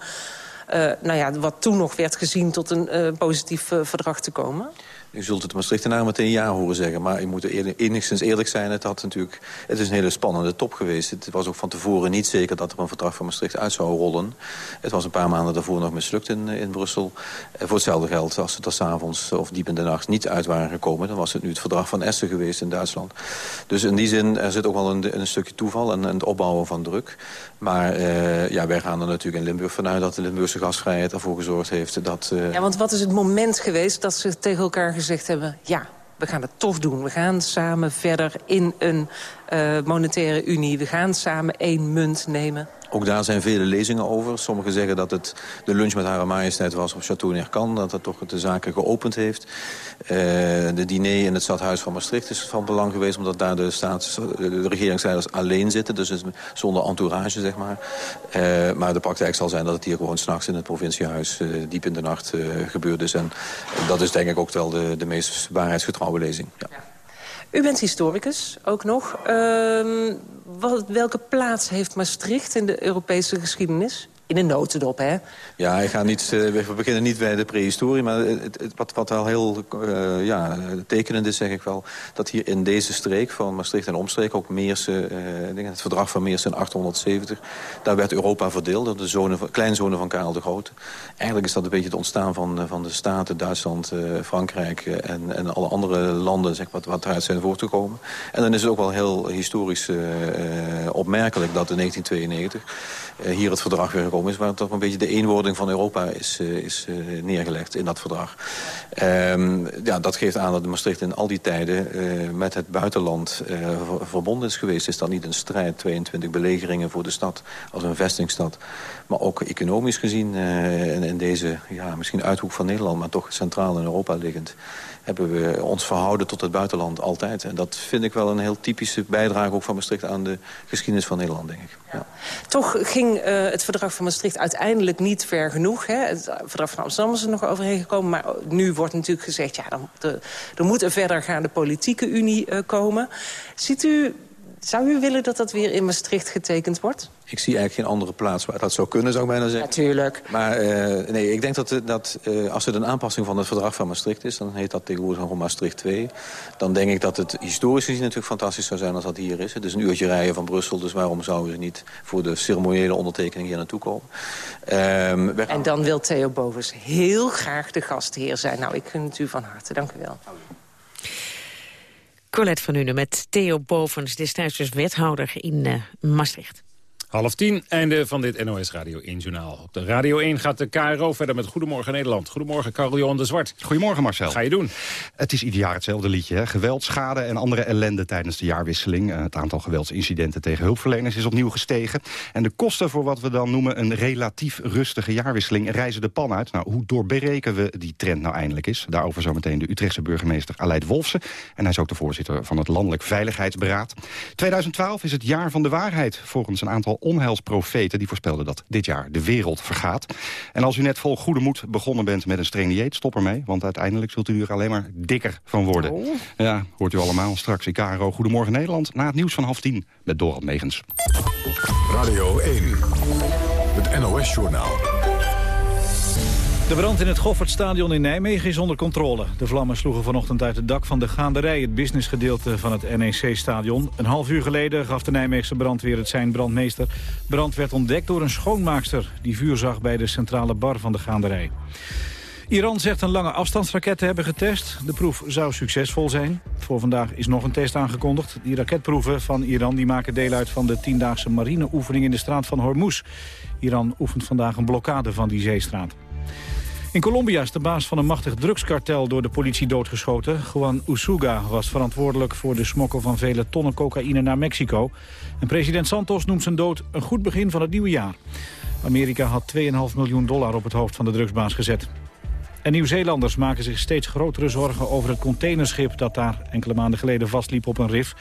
Speaker 18: Nou ja, wat toen nog werd gezien tot een positief verdrag te komen?
Speaker 19: U zult het Maastrichtenaar meteen ja horen zeggen. Maar je moet er enigszins eerlijk zijn. Het, had natuurlijk, het is een hele spannende top geweest. Het was ook van tevoren niet zeker dat er een verdrag van Maastricht uit zou rollen. Het was een paar maanden daarvoor nog mislukt in, in Brussel. En voor hetzelfde geld, als het er s'avonds of diep in de nacht niet uit waren gekomen... dan was het nu het verdrag van Essen geweest in Duitsland. Dus in die zin, er zit ook wel een, een stukje toeval en, en het opbouwen van druk. Maar uh, ja, wij gaan er natuurlijk in Limburg vanuit dat de Limburgse gasvrijheid ervoor gezorgd heeft dat...
Speaker 18: Ja, want wat is het moment geweest dat ze tegen elkaar gezegd hebben... ja, we gaan het toch doen. We gaan samen verder in een uh, monetaire unie. We gaan samen één munt nemen.
Speaker 19: Ook daar zijn vele lezingen over. Sommigen zeggen dat het de lunch met Hare Majesteit was op Château Nercan. Dat dat toch de zaken geopend heeft. Uh, de diner in het stadhuis van Maastricht is van belang geweest... omdat daar de, staats, de regeringsleiders alleen zitten. Dus zonder entourage, zeg maar. Uh, maar de praktijk zal zijn dat het hier gewoon s'nachts in het provinciehuis... Uh, diep in de nacht gebeurd is. En dat is denk ik ook wel de, de meest waarheidsgetrouwe lezing. Ja.
Speaker 18: U bent historicus, ook nog. Uh, wat, welke plaats heeft Maastricht in de Europese geschiedenis? In notendop, hè?
Speaker 19: Ja, ik ga niet, uh, we beginnen niet bij de prehistorie... maar het, het, wat, wat wel heel uh, ja, tekenend is, zeg ik wel... dat hier in deze streek van Maastricht en omstreek... ook Meersen, uh, het verdrag van Meersen in 870... daar werd Europa verdeeld door de zone kleinzone van Karel de Grote. Eigenlijk is dat een beetje het ontstaan van, van de staten... Duitsland, Frankrijk en, en alle andere landen zeg, wat, wat daaruit zijn voortgekomen. En dan is het ook wel heel historisch opmerkelijk dat in 1992... hier het verdrag weer is... waar toch een beetje de eenwording van Europa is, uh, is uh, neergelegd in dat verdrag. Um, ja, dat geeft aan dat Maastricht in al die tijden uh, met het buitenland verbonden is geweest. Is dat niet een strijd, 22 belegeringen voor de stad als een vestingstad. Maar ook economisch gezien in, in, deze ja, misschien uithoek van Nederland... maar toch centraal in Europa liggend hebben we ons verhouden tot het buitenland altijd. En dat vind ik wel een heel typische bijdrage ook van Maastricht aan de geschiedenis van Nederland, denk ik. Ja.
Speaker 18: Toch ging uh, het verdrag van Maastricht uiteindelijk niet ver genoeg. Hè? Het verdrag van Amsterdam is er nog overheen gekomen. Maar nu wordt natuurlijk gezegd, ja, dan, de, er moet een verdergaande politieke unie uh, komen. Ziet u Zou u willen dat dat weer in Maastricht getekend wordt?
Speaker 19: Ik zie eigenlijk geen andere plaats waar dat zou kunnen, zou ik bijna zeggen.
Speaker 18: Natuurlijk.
Speaker 19: Maar uh, nee, ik denk dat, dat uh, als het een aanpassing van het verdrag van Maastricht is... dan heet dat tegenwoordig gewoon Maastricht 2. Dan denk ik dat het historisch gezien natuurlijk fantastisch zou zijn als dat hier is. Het is een uurtje rijden van Brussel, dus waarom zouden ze niet... voor de ceremoniële ondertekening hier naartoe komen?
Speaker 18: Um, en dan wil Theo Bovens heel graag de gastheer zijn. Nou, ik gun het u van harte. Dank u wel. Colette van Unen met Theo Bovens, destijds dus wethouder in uh, Maastricht.
Speaker 6: Half tien, einde van dit NOS Radio 1 Journaal. Op de Radio 1 gaat de KRO verder met Goedemorgen Nederland. Goedemorgen, Carol-Johan de Zwart.
Speaker 20: Goedemorgen, Marcel.
Speaker 6: Wat ga je doen?
Speaker 20: Het is ieder jaar hetzelfde liedje. Hè? Geweld, schade en andere ellende tijdens de jaarwisseling. Eh, het aantal geweldsincidenten tegen hulpverleners is opnieuw gestegen. En de kosten voor wat we dan noemen een relatief rustige jaarwisseling... reizen de pan uit. Nou, hoe doorbreken we die trend nou eindelijk is? Daarover zometeen de Utrechtse burgemeester Aleid Wolfsen. En hij is ook de voorzitter van het Landelijk Veiligheidsberaad. 2012 is het jaar van de waarheid, volgens een aantal onheilsprofeten... die voorspelden dat dit jaar de wereld vergaat. En als u net vol goede moed begonnen bent met een streng dieet, stop ermee. Want uiteindelijk zult u er alleen maar dikker van worden. Oh. Ja, hoort u allemaal straks in KRO Goedemorgen Nederland... na het nieuws van half tien met Dorald Megens.
Speaker 1: Radio 1, het NOS-journaal.
Speaker 2: De brand in het Goffertstadion in Nijmegen is onder controle. De vlammen sloegen vanochtend uit het dak van de gaanderij... het businessgedeelte van het NEC-stadion. Een half uur geleden gaf de Nijmeegse brandweer het zijn brandmeester. Brand werd ontdekt door een schoonmaakster... die vuur zag bij de centrale bar van de gaanderij. Iran zegt een lange afstandsraket te hebben getest. De proef zou succesvol zijn. Voor vandaag is nog een test aangekondigd. Die raketproeven van Iran die maken deel uit van de tiendaagse marineoefening in de straat van Hormuz. Iran oefent vandaag een blokkade van die zeestraat. In Colombia is de baas van een machtig drugskartel door de politie doodgeschoten. Juan Usuga was verantwoordelijk voor de smokkel van vele tonnen cocaïne naar Mexico. En president Santos noemt zijn dood een goed begin van het nieuwe jaar. Amerika had 2,5 miljoen dollar op het hoofd van de drugsbaas gezet. En Nieuw-Zeelanders maken zich steeds grotere zorgen over het containerschip... dat daar enkele maanden geleden vastliep op een rif.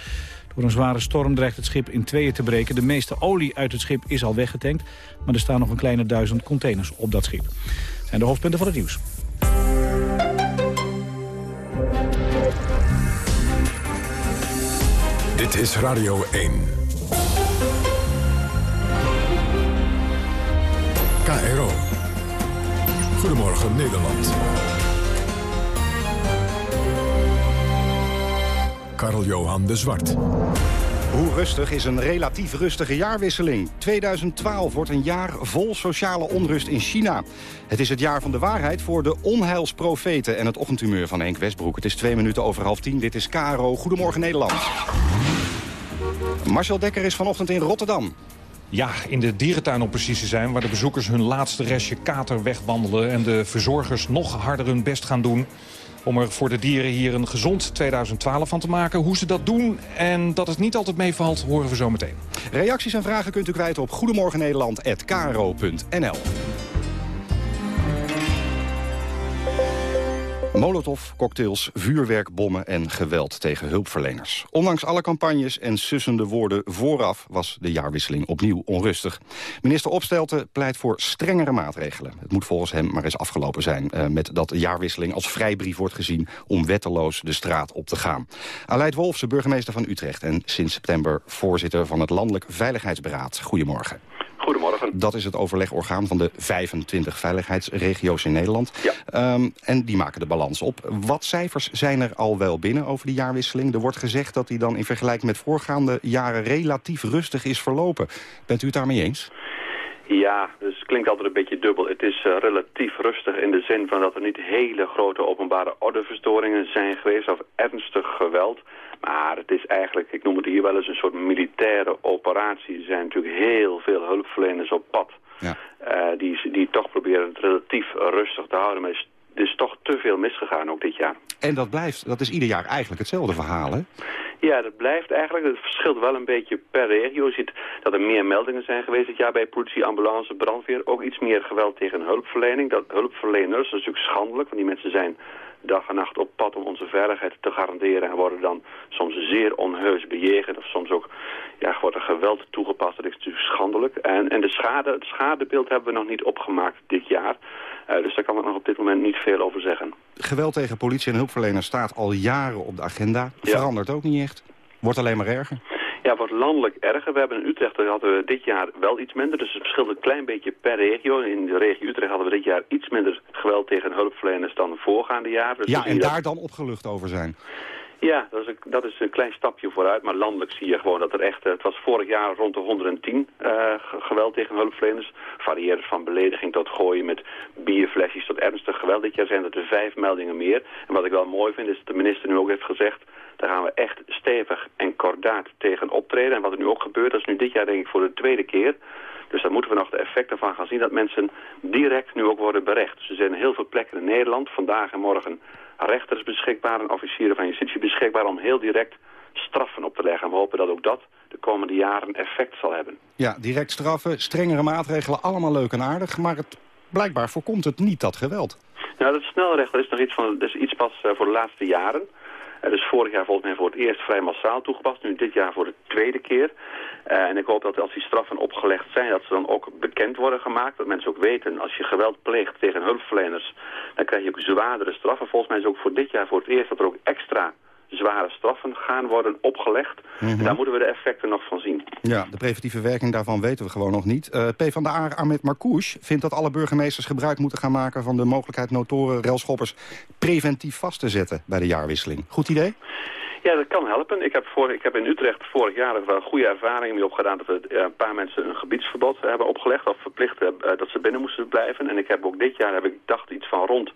Speaker 2: Door een zware storm dreigt het schip in tweeën te breken. De meeste olie uit het schip is al weggetankt... maar er staan nog een kleine duizend containers op dat schip. En de hoofdpunten van het nieuws.
Speaker 1: Dit is Radio 1. KRO. Goedemorgen Nederland. Karl-Johan de Zwart.
Speaker 20: Hoe rustig is een relatief rustige jaarwisseling? 2012 wordt een jaar vol sociale onrust in China. Het is het jaar van de waarheid voor de onheilsprofeten... en het ochtendhumeur van Henk Westbroek. Het is twee minuten over half tien. Dit is Caro. Goedemorgen Nederland. Marcel Dekker is vanochtend in Rotterdam.
Speaker 21: Ja, in de dierentuin om precies te zijn... waar de bezoekers hun laatste restje kater wegwandelen... en de verzorgers nog harder hun best gaan doen om er voor de dieren hier een gezond 2012 van te maken. Hoe ze dat doen en dat het niet altijd meevalt, horen we zo meteen.
Speaker 20: Reacties en vragen kunt u kwijt op goedemorgennederland.kro.nl. Molotov, cocktails, vuurwerk, bommen en geweld tegen hulpverleners. Ondanks alle campagnes en sussende woorden vooraf was de jaarwisseling opnieuw onrustig. Minister Opstelten pleit voor strengere maatregelen. Het moet volgens hem maar eens afgelopen zijn uh, met dat de jaarwisseling als vrijbrief wordt gezien om wetteloos de straat op te gaan. Aleid Wolfse, burgemeester van Utrecht en sinds september voorzitter van het Landelijk Veiligheidsberaad. Goedemorgen. Dat is het overlegorgaan van de 25 veiligheidsregio's in Nederland. Ja. Um, en die maken de balans op. Wat cijfers zijn er al wel binnen over die jaarwisseling? Er wordt gezegd dat die dan in vergelijking met voorgaande jaren relatief rustig is verlopen. Bent u het daarmee eens?
Speaker 22: Ja, dus het klinkt altijd een beetje dubbel. Het is uh, relatief rustig in de zin van dat er niet hele grote openbare ordeverstoringen zijn geweest of ernstig geweld. Maar het is eigenlijk, ik noem het hier wel eens een soort militaire operatie. Er zijn natuurlijk heel veel hulpverleners op pad. Ja. Uh, die, die toch proberen het relatief rustig te houden. Maar er is, er is toch te veel misgegaan ook dit jaar.
Speaker 20: En dat blijft, dat is ieder jaar eigenlijk hetzelfde verhaal, hè?
Speaker 22: Ja, dat blijft eigenlijk. Het verschilt wel een beetje per regio. Je ziet dat er meer meldingen zijn geweest dit jaar bij politie, ambulance, brandweer. Ook iets meer geweld tegen hulpverlening. Dat hulpverleners, dat is natuurlijk schandelijk, want die mensen zijn dag en nacht op pad om onze veiligheid te garanderen en worden dan soms zeer onheus bejegend of soms ook ja, wordt er geweld toegepast. Dat is natuurlijk schandelijk. En, en de schade, het schadebeeld hebben we nog niet opgemaakt dit jaar. Uh, dus daar kan ik nog op dit moment niet veel over zeggen.
Speaker 20: Geweld tegen politie en hulpverleners staat al jaren op de agenda. Verandert ook niet echt. Wordt alleen maar erger.
Speaker 22: Ja, wordt landelijk erger. We hebben in Utrecht hadden we dit jaar wel iets minder. Dus het verschilt een klein beetje per regio. In de regio Utrecht hadden we dit jaar iets minder geweld tegen hulpverleners dan voorgaande jaren. Dus
Speaker 20: ja, en daar dan opgelucht over zijn.
Speaker 22: Ja, dat is, een, dat is een klein stapje vooruit. Maar landelijk zie je gewoon dat er echt... Het was vorig jaar rond de 110 uh, geweld tegen hulpverleners. Varieerde van belediging tot gooien met bierflesjes tot ernstig geweld. Dit jaar zijn er vijf meldingen meer. En wat ik wel mooi vind is dat de minister nu ook heeft gezegd... daar gaan we echt stevig en kordaat tegen optreden. En wat er nu ook gebeurt, dat is nu dit jaar denk ik voor de tweede keer... Dus daar moeten we nog de effecten van gaan zien dat mensen direct nu ook worden berecht. Dus er zijn heel veel plekken in Nederland, vandaag en morgen rechters beschikbaar en officieren van justitie beschikbaar om heel direct straffen op te leggen. En we hopen dat ook dat de komende jaren effect zal hebben.
Speaker 20: Ja, direct straffen, strengere maatregelen, allemaal leuk en aardig. Maar het, blijkbaar voorkomt het niet dat geweld.
Speaker 22: Nou, dat snelrecht dat is nog iets, van, dat is iets pas uh, voor de laatste jaren. Uh, dus vorig jaar volgens mij voor het eerst vrij massaal toegepast. Nu dit jaar voor de tweede keer. Uh, en ik hoop dat als die straffen opgelegd zijn, dat ze dan ook bekend worden gemaakt. Dat mensen ook weten, als je geweld pleegt tegen hulpverleners, dan krijg je ook zwaardere straffen. Volgens mij is ook voor dit jaar voor het eerst dat er ook extra zware straffen gaan worden opgelegd. Mm -hmm. En daar moeten we de effecten nog van zien.
Speaker 20: Ja, de preventieve werking daarvan weten we gewoon nog niet. Uh, P van de A, Ahmed Marcouch vindt dat alle burgemeesters gebruik moeten gaan maken... van de mogelijkheid notoren railschoppers preventief vast te zetten bij de jaarwisseling. Goed idee?
Speaker 22: Ja, dat kan helpen. Ik heb, voor, ik heb in Utrecht vorig jaar wel goede ervaringen mee opgedaan... dat we een paar mensen een gebiedsverbod hebben opgelegd... of verplicht hebben dat ze binnen moesten blijven. En ik heb ook dit jaar, heb ik dacht, iets van rond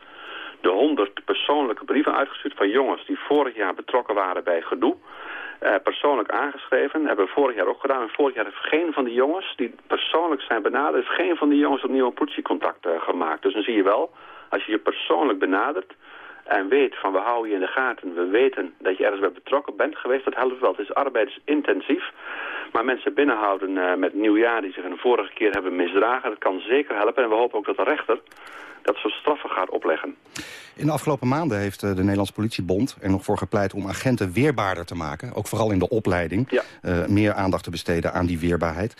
Speaker 22: de 100 persoonlijke brieven uitgestuurd van jongens die vorig jaar betrokken waren bij gedoe. Uh, persoonlijk aangeschreven. hebben we vorig jaar ook gedaan. En vorig jaar heeft geen van die jongens die persoonlijk zijn benaderd... heeft geen van die jongens opnieuw een politiecontact uh, gemaakt. Dus dan zie je wel, als je je persoonlijk benadert... en weet van we houden je in de gaten... we weten dat je ergens bij betrokken bent geweest... dat helpt wel. Het is arbeidsintensief. Maar mensen binnenhouden uh, met nieuwjaar die zich een vorige keer hebben misdragen... dat kan zeker helpen. En we hopen ook dat de rechter dat soort straffen gaat opleggen.
Speaker 20: In de afgelopen maanden heeft de Nederlandse politiebond er nog voor gepleit om agenten weerbaarder te maken. Ook vooral in de opleiding.
Speaker 22: Ja.
Speaker 20: Uh, meer aandacht te besteden aan die weerbaarheid.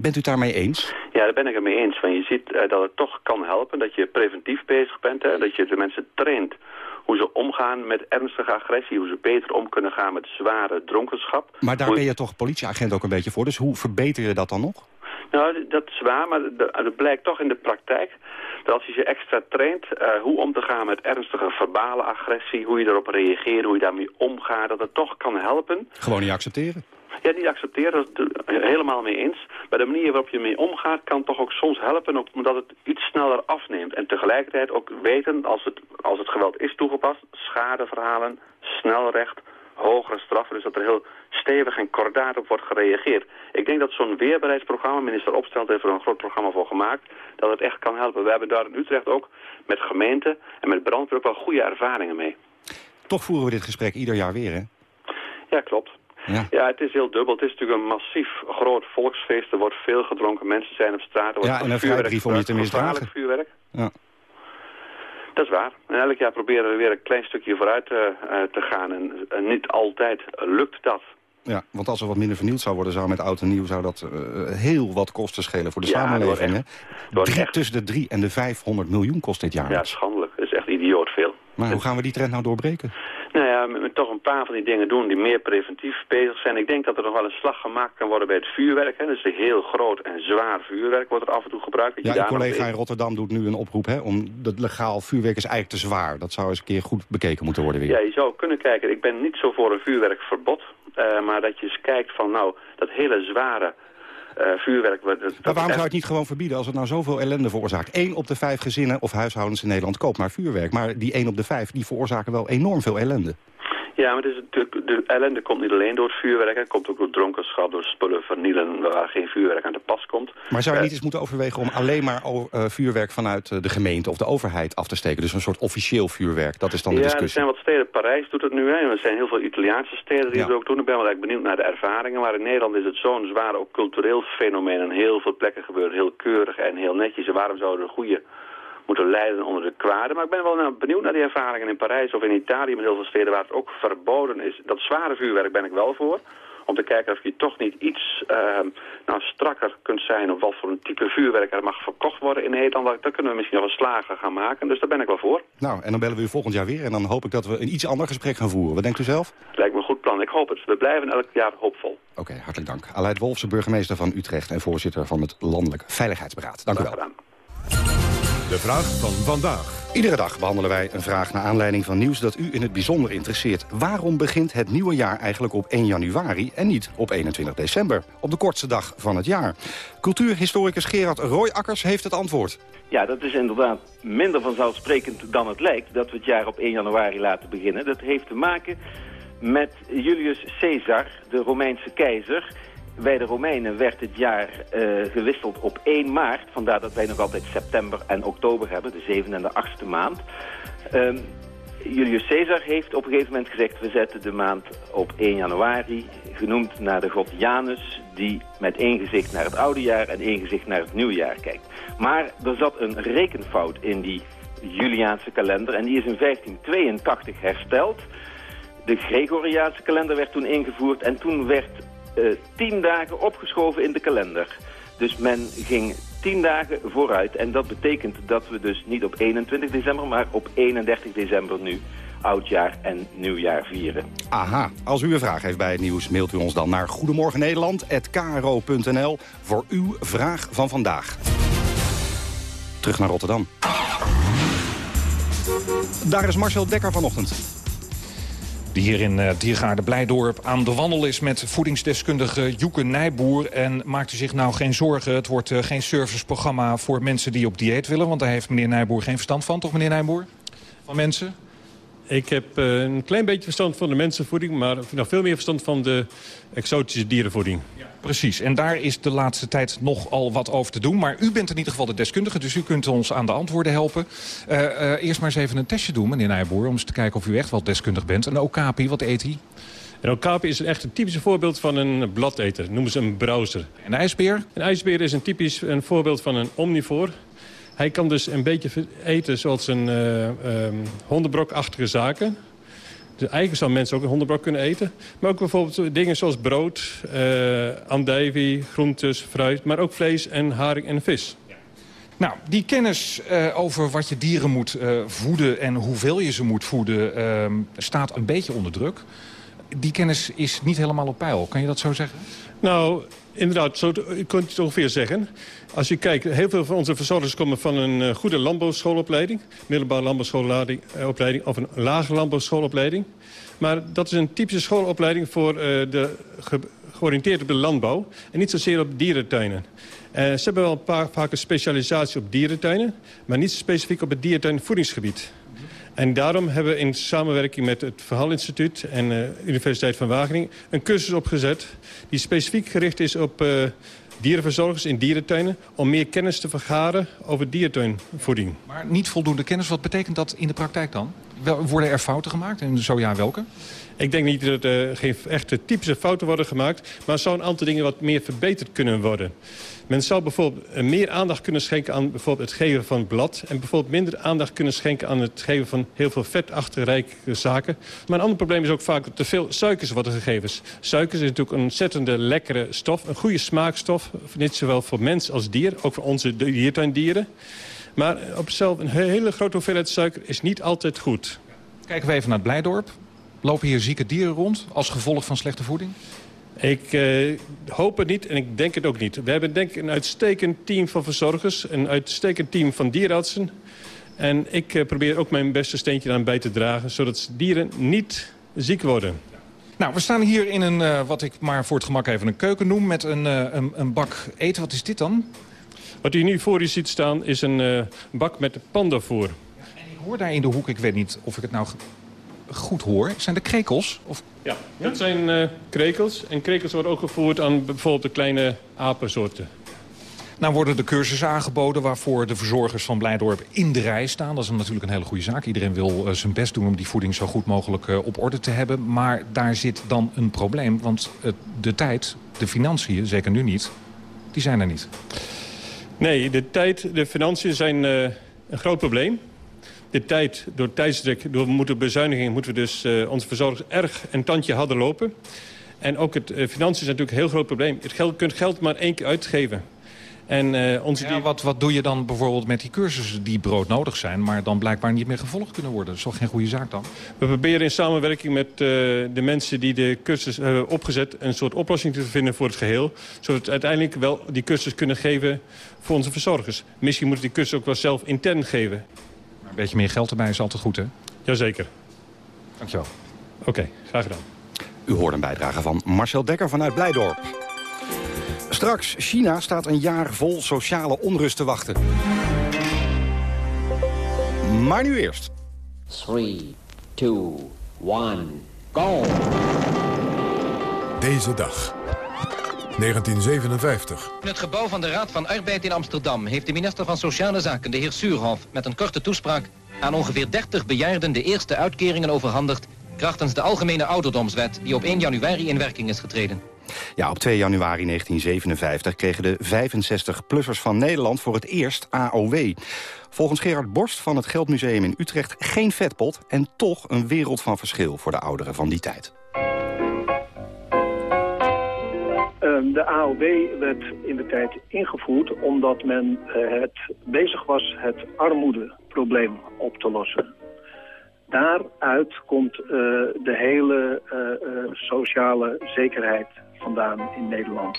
Speaker 20: Bent u het daarmee eens?
Speaker 22: Ja, daar ben ik het mee eens. Want je ziet uh, dat het toch kan helpen dat je preventief bezig bent. Hè, dat je de mensen traint hoe ze omgaan met ernstige agressie. Hoe ze beter om kunnen gaan met zware dronkenschap.
Speaker 20: Maar daar hoe... ben je toch politieagent ook een beetje voor. Dus hoe verbeter je dat dan nog?
Speaker 22: Nou, dat is waar, maar het blijkt toch in de praktijk dat als je je extra traint uh, hoe om te gaan met ernstige verbale agressie, hoe je erop reageert, hoe je daarmee omgaat, dat het toch kan helpen.
Speaker 20: Gewoon niet accepteren?
Speaker 22: Ja, niet accepteren, dat is het helemaal mee eens. Maar de manier waarop je mee omgaat kan toch ook soms helpen, omdat het iets sneller afneemt. En tegelijkertijd ook weten, als het, als het geweld is toegepast, schadeverhalen, snel recht, hogere straffen. Dus dat er heel stevig en kordaat op wordt gereageerd. Ik denk dat zo'n weerbaarheidsprogramma, minister Opstelt heeft er een groot programma voor gemaakt, dat het echt kan helpen. We hebben daar in Utrecht ook met gemeenten en met brandweer ook wel goede ervaringen mee.
Speaker 20: Toch voeren we dit gesprek ieder jaar weer, hè?
Speaker 22: Ja, klopt. Ja. ja, het is heel dubbel. Het is natuurlijk een massief groot volksfeest. Er wordt veel gedronken. Mensen zijn op straat. Er wordt
Speaker 20: ja, en een vrijbrief om je te misdragen.
Speaker 22: vuurwerk.
Speaker 20: Ja.
Speaker 22: Dat is waar. En elk jaar proberen we weer een klein stukje vooruit uh, te gaan. En uh, niet altijd lukt dat.
Speaker 20: Ja, want als er wat minder vernield zou worden, zou met oud en nieuw zou dat uh, heel wat kosten schelen voor de ja, samenleving. Echt, Drie, echt... Tussen de 3 en de 500 miljoen kost dit jaar.
Speaker 22: Ja, schandelijk. Dat is echt idioot veel.
Speaker 20: Maar hoe gaan we die trend nou doorbreken?
Speaker 22: Nou ja, met, met, toch een paar van die dingen doen die meer preventief bezig zijn. Ik denk dat er nog wel een slag gemaakt kan worden bij het vuurwerk. Hè. Dus een heel groot en zwaar vuurwerk wordt er af en toe gebruikt.
Speaker 20: Ja, een collega in Rotterdam doet nu een oproep hè, om dat legaal vuurwerk is eigenlijk te zwaar. Dat zou eens een keer goed bekeken moeten worden weer.
Speaker 22: Ja, je zou kunnen kijken. Ik ben niet zo voor een vuurwerkverbod. Uh, maar dat je eens kijkt van nou, dat hele zware vuurwerk... Dat,
Speaker 20: maar waarom echt... zou je het niet gewoon verbieden als het nou zoveel ellende veroorzaakt? Eén op de vijf gezinnen of huishoudens in Nederland koopt maar vuurwerk. Maar die één op de vijf, die veroorzaken wel enorm veel ellende.
Speaker 22: Ja, maar het is de, de ellende komt niet alleen door het vuurwerk. Het komt ook door dronkenschap, door spullen vernielen waar geen vuurwerk aan de pas komt.
Speaker 20: Maar zou je niet eens moeten overwegen om alleen maar uh, vuurwerk vanuit de gemeente of de overheid af te steken? Dus een soort officieel vuurwerk, dat is dan de
Speaker 22: ja,
Speaker 20: discussie.
Speaker 22: Ja, er zijn wat steden, Parijs doet het nu. Hè. Er zijn heel veel Italiaanse steden die ja. het ook doen. Ik ben wel eigenlijk benieuwd naar de ervaringen. Maar in Nederland is het zo'n zwaar ook cultureel fenomeen. En heel veel plekken gebeurt heel keurig en heel netjes. En waarom zouden er goede moeten lijden onder de kwade. Maar ik ben wel benieuwd naar die ervaringen in Parijs of in Italië met heel veel steden waar het ook verboden is. Dat zware vuurwerk ben ik wel voor. Om te kijken of je toch niet iets ehm, nou, strakker kunt zijn... op wat voor een type vuurwerk er mag verkocht worden in Nederland. Daar kunnen we misschien nog een slagen gaan maken. Dus daar ben ik wel voor.
Speaker 20: Nou, en dan bellen we u volgend jaar weer. En dan hoop ik dat we een iets ander gesprek gaan voeren. Wat denkt u zelf?
Speaker 22: Lijkt me een goed plan. Ik hoop het. We blijven elk jaar hoopvol.
Speaker 20: Oké, hartelijk dank. Aleid Wolfse, burgemeester van Utrecht... en voorzitter van het Landelijk Veiligheidsberaad. Dank u wel.
Speaker 1: De vraag van vandaag.
Speaker 20: Iedere dag behandelen wij een vraag naar aanleiding van nieuws dat u in het bijzonder interesseert. Waarom begint het nieuwe jaar eigenlijk op 1 januari en niet op 21 december? Op de kortste dag van het jaar. Cultuurhistoricus Gerard Royakkers heeft het antwoord.
Speaker 23: Ja, dat is inderdaad minder vanzelfsprekend dan het lijkt... dat we het jaar op 1 januari laten beginnen. Dat heeft te maken met Julius Caesar, de Romeinse keizer... Bij de Romeinen werd het jaar uh, gewisseld op 1 maart. Vandaar dat wij nog altijd september en oktober hebben, de zevende en de achtste maand. Um, Julius Caesar heeft op een gegeven moment gezegd... we zetten de maand op 1 januari, genoemd naar de god Janus... die met één gezicht naar het oude jaar en één gezicht naar het nieuwe jaar kijkt. Maar er zat een rekenfout in die Juliaanse kalender... en die is in 1582 hersteld... De Gregoriaanse kalender werd toen ingevoerd en toen werd tien dagen opgeschoven in de kalender. Dus men ging tien dagen vooruit. En dat betekent dat we dus niet op 21 december, maar op 31 december nu oudjaar en nieuwjaar vieren.
Speaker 20: Aha, als u een vraag heeft bij het nieuws, mailt u ons dan naar goedemorgennederland.kro.nl voor uw vraag van vandaag. Terug naar Rotterdam. Daar is Marcel Dekker vanochtend
Speaker 21: die hier in uh, Diergaarde Blijdorp aan de wandel is met voedingsdeskundige Joeke Nijboer. En maakt u zich nou geen zorgen, het wordt uh, geen serviceprogramma voor mensen die op dieet willen. Want daar heeft meneer Nijboer geen verstand van, toch meneer Nijboer? Van mensen?
Speaker 24: Ik heb uh, een klein beetje verstand van de mensenvoeding... maar nog veel meer verstand van de exotische dierenvoeding.
Speaker 21: Ja. Precies, en daar is de laatste tijd nogal wat over te doen. Maar u bent in ieder geval de deskundige, dus u kunt ons aan de antwoorden helpen. Uh, uh, eerst maar eens even een testje doen, meneer Nijboer... om eens te kijken of u echt wel deskundig bent. Een okapi, wat eet hij?
Speaker 24: Een okapi is echt een typisch voorbeeld van een bladeter. noemen ze een browser.
Speaker 21: Een ijsbeer?
Speaker 24: Een ijsbeer is een typisch een voorbeeld van een omnivoor. Hij kan dus een beetje eten zoals een uh, um, hondenbrokachtige zaken. Dus eigenlijk zou mensen ook een hondenbrok kunnen eten. Maar ook bijvoorbeeld dingen zoals brood, uh, andijvie, groentes, fruit... maar ook vlees en haring en vis.
Speaker 21: Nou, die kennis uh, over wat je dieren moet voeden en hoeveel je ze moet voeden... Uh, staat een beetje onder druk. Die kennis is niet helemaal op peil. Kan je dat zo zeggen?
Speaker 24: Nou, inderdaad, zo kunt je het ongeveer zeggen. Als je kijkt, heel veel van onze verzorgers komen van een uh, goede landbouwschoolopleiding. Middelbare landbouwschoolopleiding uh, of een lage landbouwschoolopleiding. Maar dat is een typische schoolopleiding voor uh, de ge georiënteerd op de landbouw. En niet zozeer op dierentuinen. ze hebben wel een paar, vaak een specialisatie op dierentuinen. Maar niet specifiek op het dierentuinvoedingsgebied. En daarom hebben we in samenwerking met het Verhaal-instituut en de uh, Universiteit van Wageningen... een cursus opgezet die specifiek gericht is op uh, dierenverzorgers in dierentuinen... om meer kennis te vergaren over dierentuinvoeding.
Speaker 21: Maar niet voldoende kennis, wat betekent dat in de praktijk dan? Wel, worden er fouten gemaakt en zo ja, welke?
Speaker 24: Ik denk niet dat er geen echte typische fouten worden gemaakt... maar zou een aantal dingen wat meer verbeterd kunnen worden. Men zou bijvoorbeeld meer aandacht kunnen schenken aan bijvoorbeeld het geven van blad... en bijvoorbeeld minder aandacht kunnen schenken aan het geven van heel veel vetachterrijke zaken. Maar een ander probleem is ook vaak te veel suikers worden gegeven. Suikers is natuurlijk een ontzettende lekkere stof, een goede smaakstof. Niet zowel voor mens als dier, ook voor onze diertuindieren. Maar op zichzelf een hele grote hoeveelheid suiker is niet altijd goed.
Speaker 21: Kijken we even naar Blijdorp. Lopen hier zieke dieren rond als gevolg van slechte voeding?
Speaker 24: Ik uh, hoop het niet en ik denk het ook niet. We hebben denk ik een uitstekend team van verzorgers, een uitstekend team van dierenartsen. En ik uh, probeer ook mijn beste steentje aan bij te dragen, zodat dieren niet ziek worden.
Speaker 21: Nou, we staan hier in een, uh, wat ik maar voor het gemak even een keuken noem, met een, een, een, bak eten. Wat is dit dan?
Speaker 24: Wat u nu voor u ziet staan is een bak met pandavoer.
Speaker 21: En ik hoor daar in de hoek, ik weet niet of ik het nou goed hoor, zijn de krekels? Of...
Speaker 24: Ja, dat zijn uh, krekels. En krekels worden ook gevoerd aan bijvoorbeeld de kleine apensoorten.
Speaker 21: Nou worden de cursussen aangeboden waarvoor de verzorgers van Blijdorp in de rij staan. Dat is natuurlijk een hele goede zaak. Iedereen wil uh, zijn best doen om die voeding zo goed mogelijk uh, op orde te hebben. Maar daar zit dan een probleem. Want de tijd, de financiën, zeker nu niet, die zijn er niet.
Speaker 24: Nee, de tijd, de financiën zijn een groot probleem de tijd, door tijdsdruk, door moeten bezuinigingen... moeten we dus uh, onze verzorgers erg een tandje hadden lopen. En ook het uh, financiën is natuurlijk een heel groot probleem. Het geld, je kunt geld maar één keer uitgeven. En, uh, onze
Speaker 21: ja, wat, wat doe je dan bijvoorbeeld met die cursussen die broodnodig zijn... maar dan blijkbaar niet meer gevolgd kunnen worden? Dat is toch geen goede zaak dan?
Speaker 24: We proberen in samenwerking met uh, de mensen die de cursus hebben opgezet... een soort oplossing te vinden voor het geheel. Zodat we uiteindelijk wel die cursus kunnen geven voor onze verzorgers. Misschien moeten die cursus ook wel zelf intern geven.
Speaker 21: Maar een beetje meer geld erbij is altijd goed, hè?
Speaker 24: Jazeker.
Speaker 21: Dankjewel.
Speaker 24: Oké, okay, graag gedaan.
Speaker 20: U hoort een bijdrage van Marcel Dekker vanuit Blijdorp. Straks, China staat een jaar vol sociale onrust te wachten. Maar nu eerst.
Speaker 25: 3, 2, 1, go!
Speaker 1: Deze dag. 1957.
Speaker 26: In het gebouw van de Raad van Arbeid in Amsterdam... heeft de minister van Sociale Zaken, de heer Suurhof... met een korte toespraak aan ongeveer 30 bejaarden... de eerste uitkeringen overhandigd... krachtens de Algemene Ouderdomswet... die op 1 januari in werking is getreden.
Speaker 20: Ja, op 2 januari 1957 kregen de 65-plussers van Nederland voor het eerst AOW. Volgens Gerard Borst van het Geldmuseum in Utrecht geen vetpot... en toch een wereld van verschil voor de ouderen van die tijd.
Speaker 27: De AOW werd in de tijd ingevoerd omdat men het bezig was het armoedeprobleem op te lossen. Daaruit komt de hele sociale zekerheid vandaan in Nederland.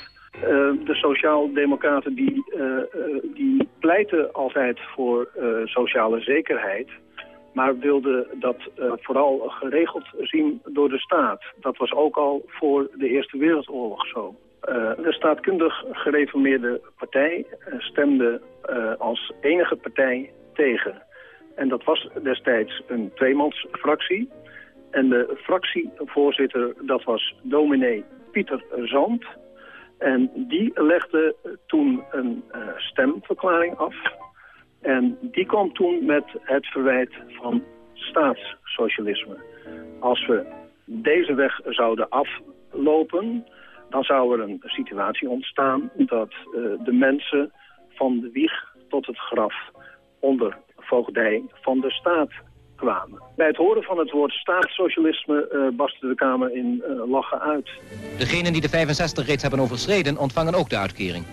Speaker 27: De sociaaldemocraten die, die pleiten altijd voor sociale zekerheid... maar wilden dat vooral geregeld zien door de staat. Dat was ook al voor de Eerste Wereldoorlog zo. De staatkundig gereformeerde partij stemde als enige partij tegen. En dat was destijds een tweemansfractie... En de fractievoorzitter, dat was dominee Pieter Zand. En die legde toen een stemverklaring af. En die kwam toen met het verwijt van staatssocialisme. Als we deze weg zouden aflopen, dan zou er een situatie ontstaan dat uh, de mensen van de wieg tot het graf onder voogdij van de staat kwamen. Bij het horen van het woord staatssocialisme uh, barstte de Kamer in uh, lachen uit.
Speaker 26: Degenen die de 65 reeds hebben overschreden ontvangen ook de uitkering.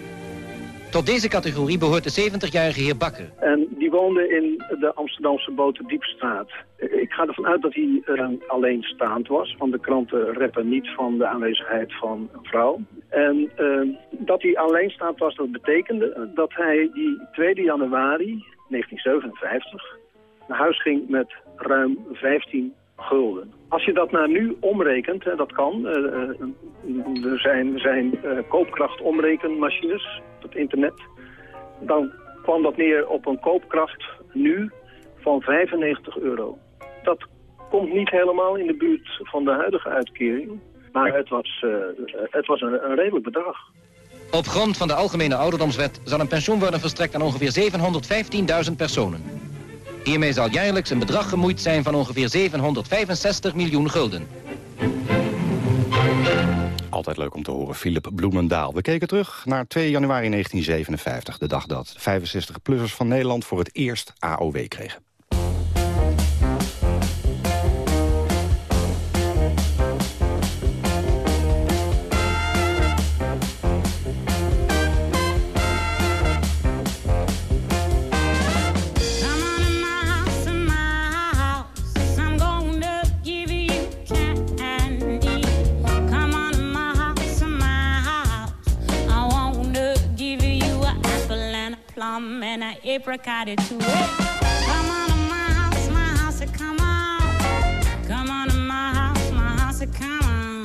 Speaker 26: Tot deze categorie behoort de 70-jarige heer Bakker.
Speaker 27: En die woonde in de Amsterdamse Boterdiepstraat. Ik ga ervan uit dat hij uh, alleenstaand was, want de kranten reppen niet van de aanwezigheid van een vrouw. En uh, dat hij alleenstaand was, dat betekende dat hij die 2 januari 1957 naar huis ging met ruim 15 gulden. Als je dat naar nu omrekent, hè, dat kan. Uh, er zijn, zijn uh, koopkrachtomrekenmachines op het internet. Dan kwam dat neer op een koopkracht nu van 95 euro. Dat komt niet helemaal in de buurt van de huidige uitkering. Maar het was, het was een, een redelijk bedrag.
Speaker 26: Op grond van de Algemene Ouderdomswet zal een pensioen worden verstrekt aan ongeveer 715.000 personen. Hiermee zal jaarlijks een bedrag gemoeid zijn van ongeveer 765 miljoen gulden.
Speaker 20: Altijd leuk om te horen, Philip Bloemendaal. We keken terug naar 2 januari 1957, de dag dat 65-plussers van Nederland voor het eerst AOW kregen.
Speaker 15: And an apricot or two. Come on to my house, my house, come on. Come on to my house, my house, come on.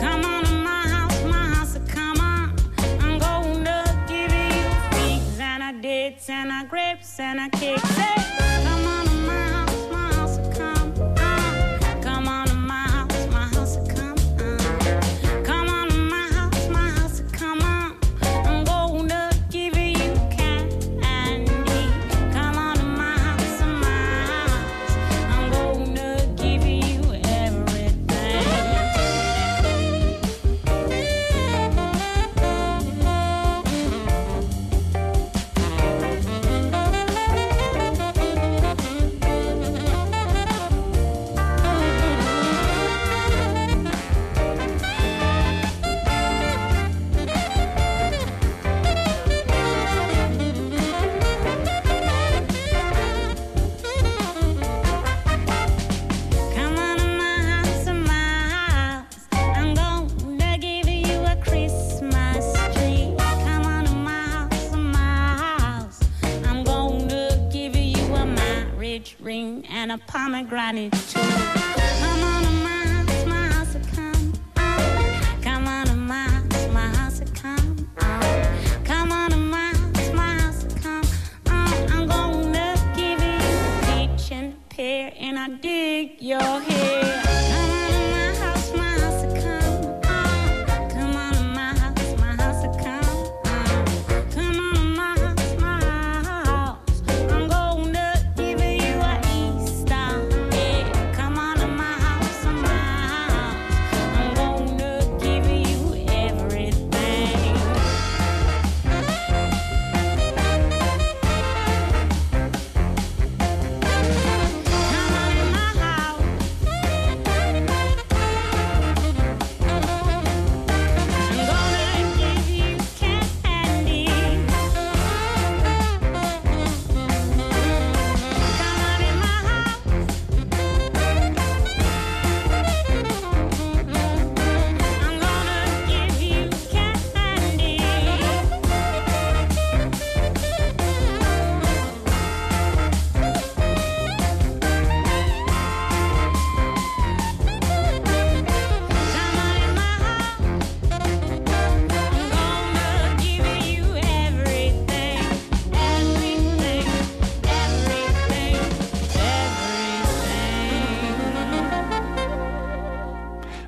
Speaker 15: Come on to my house, my house, come on. I'm gonna give you figs and a dates and a grapes and a cake. Say, granny too.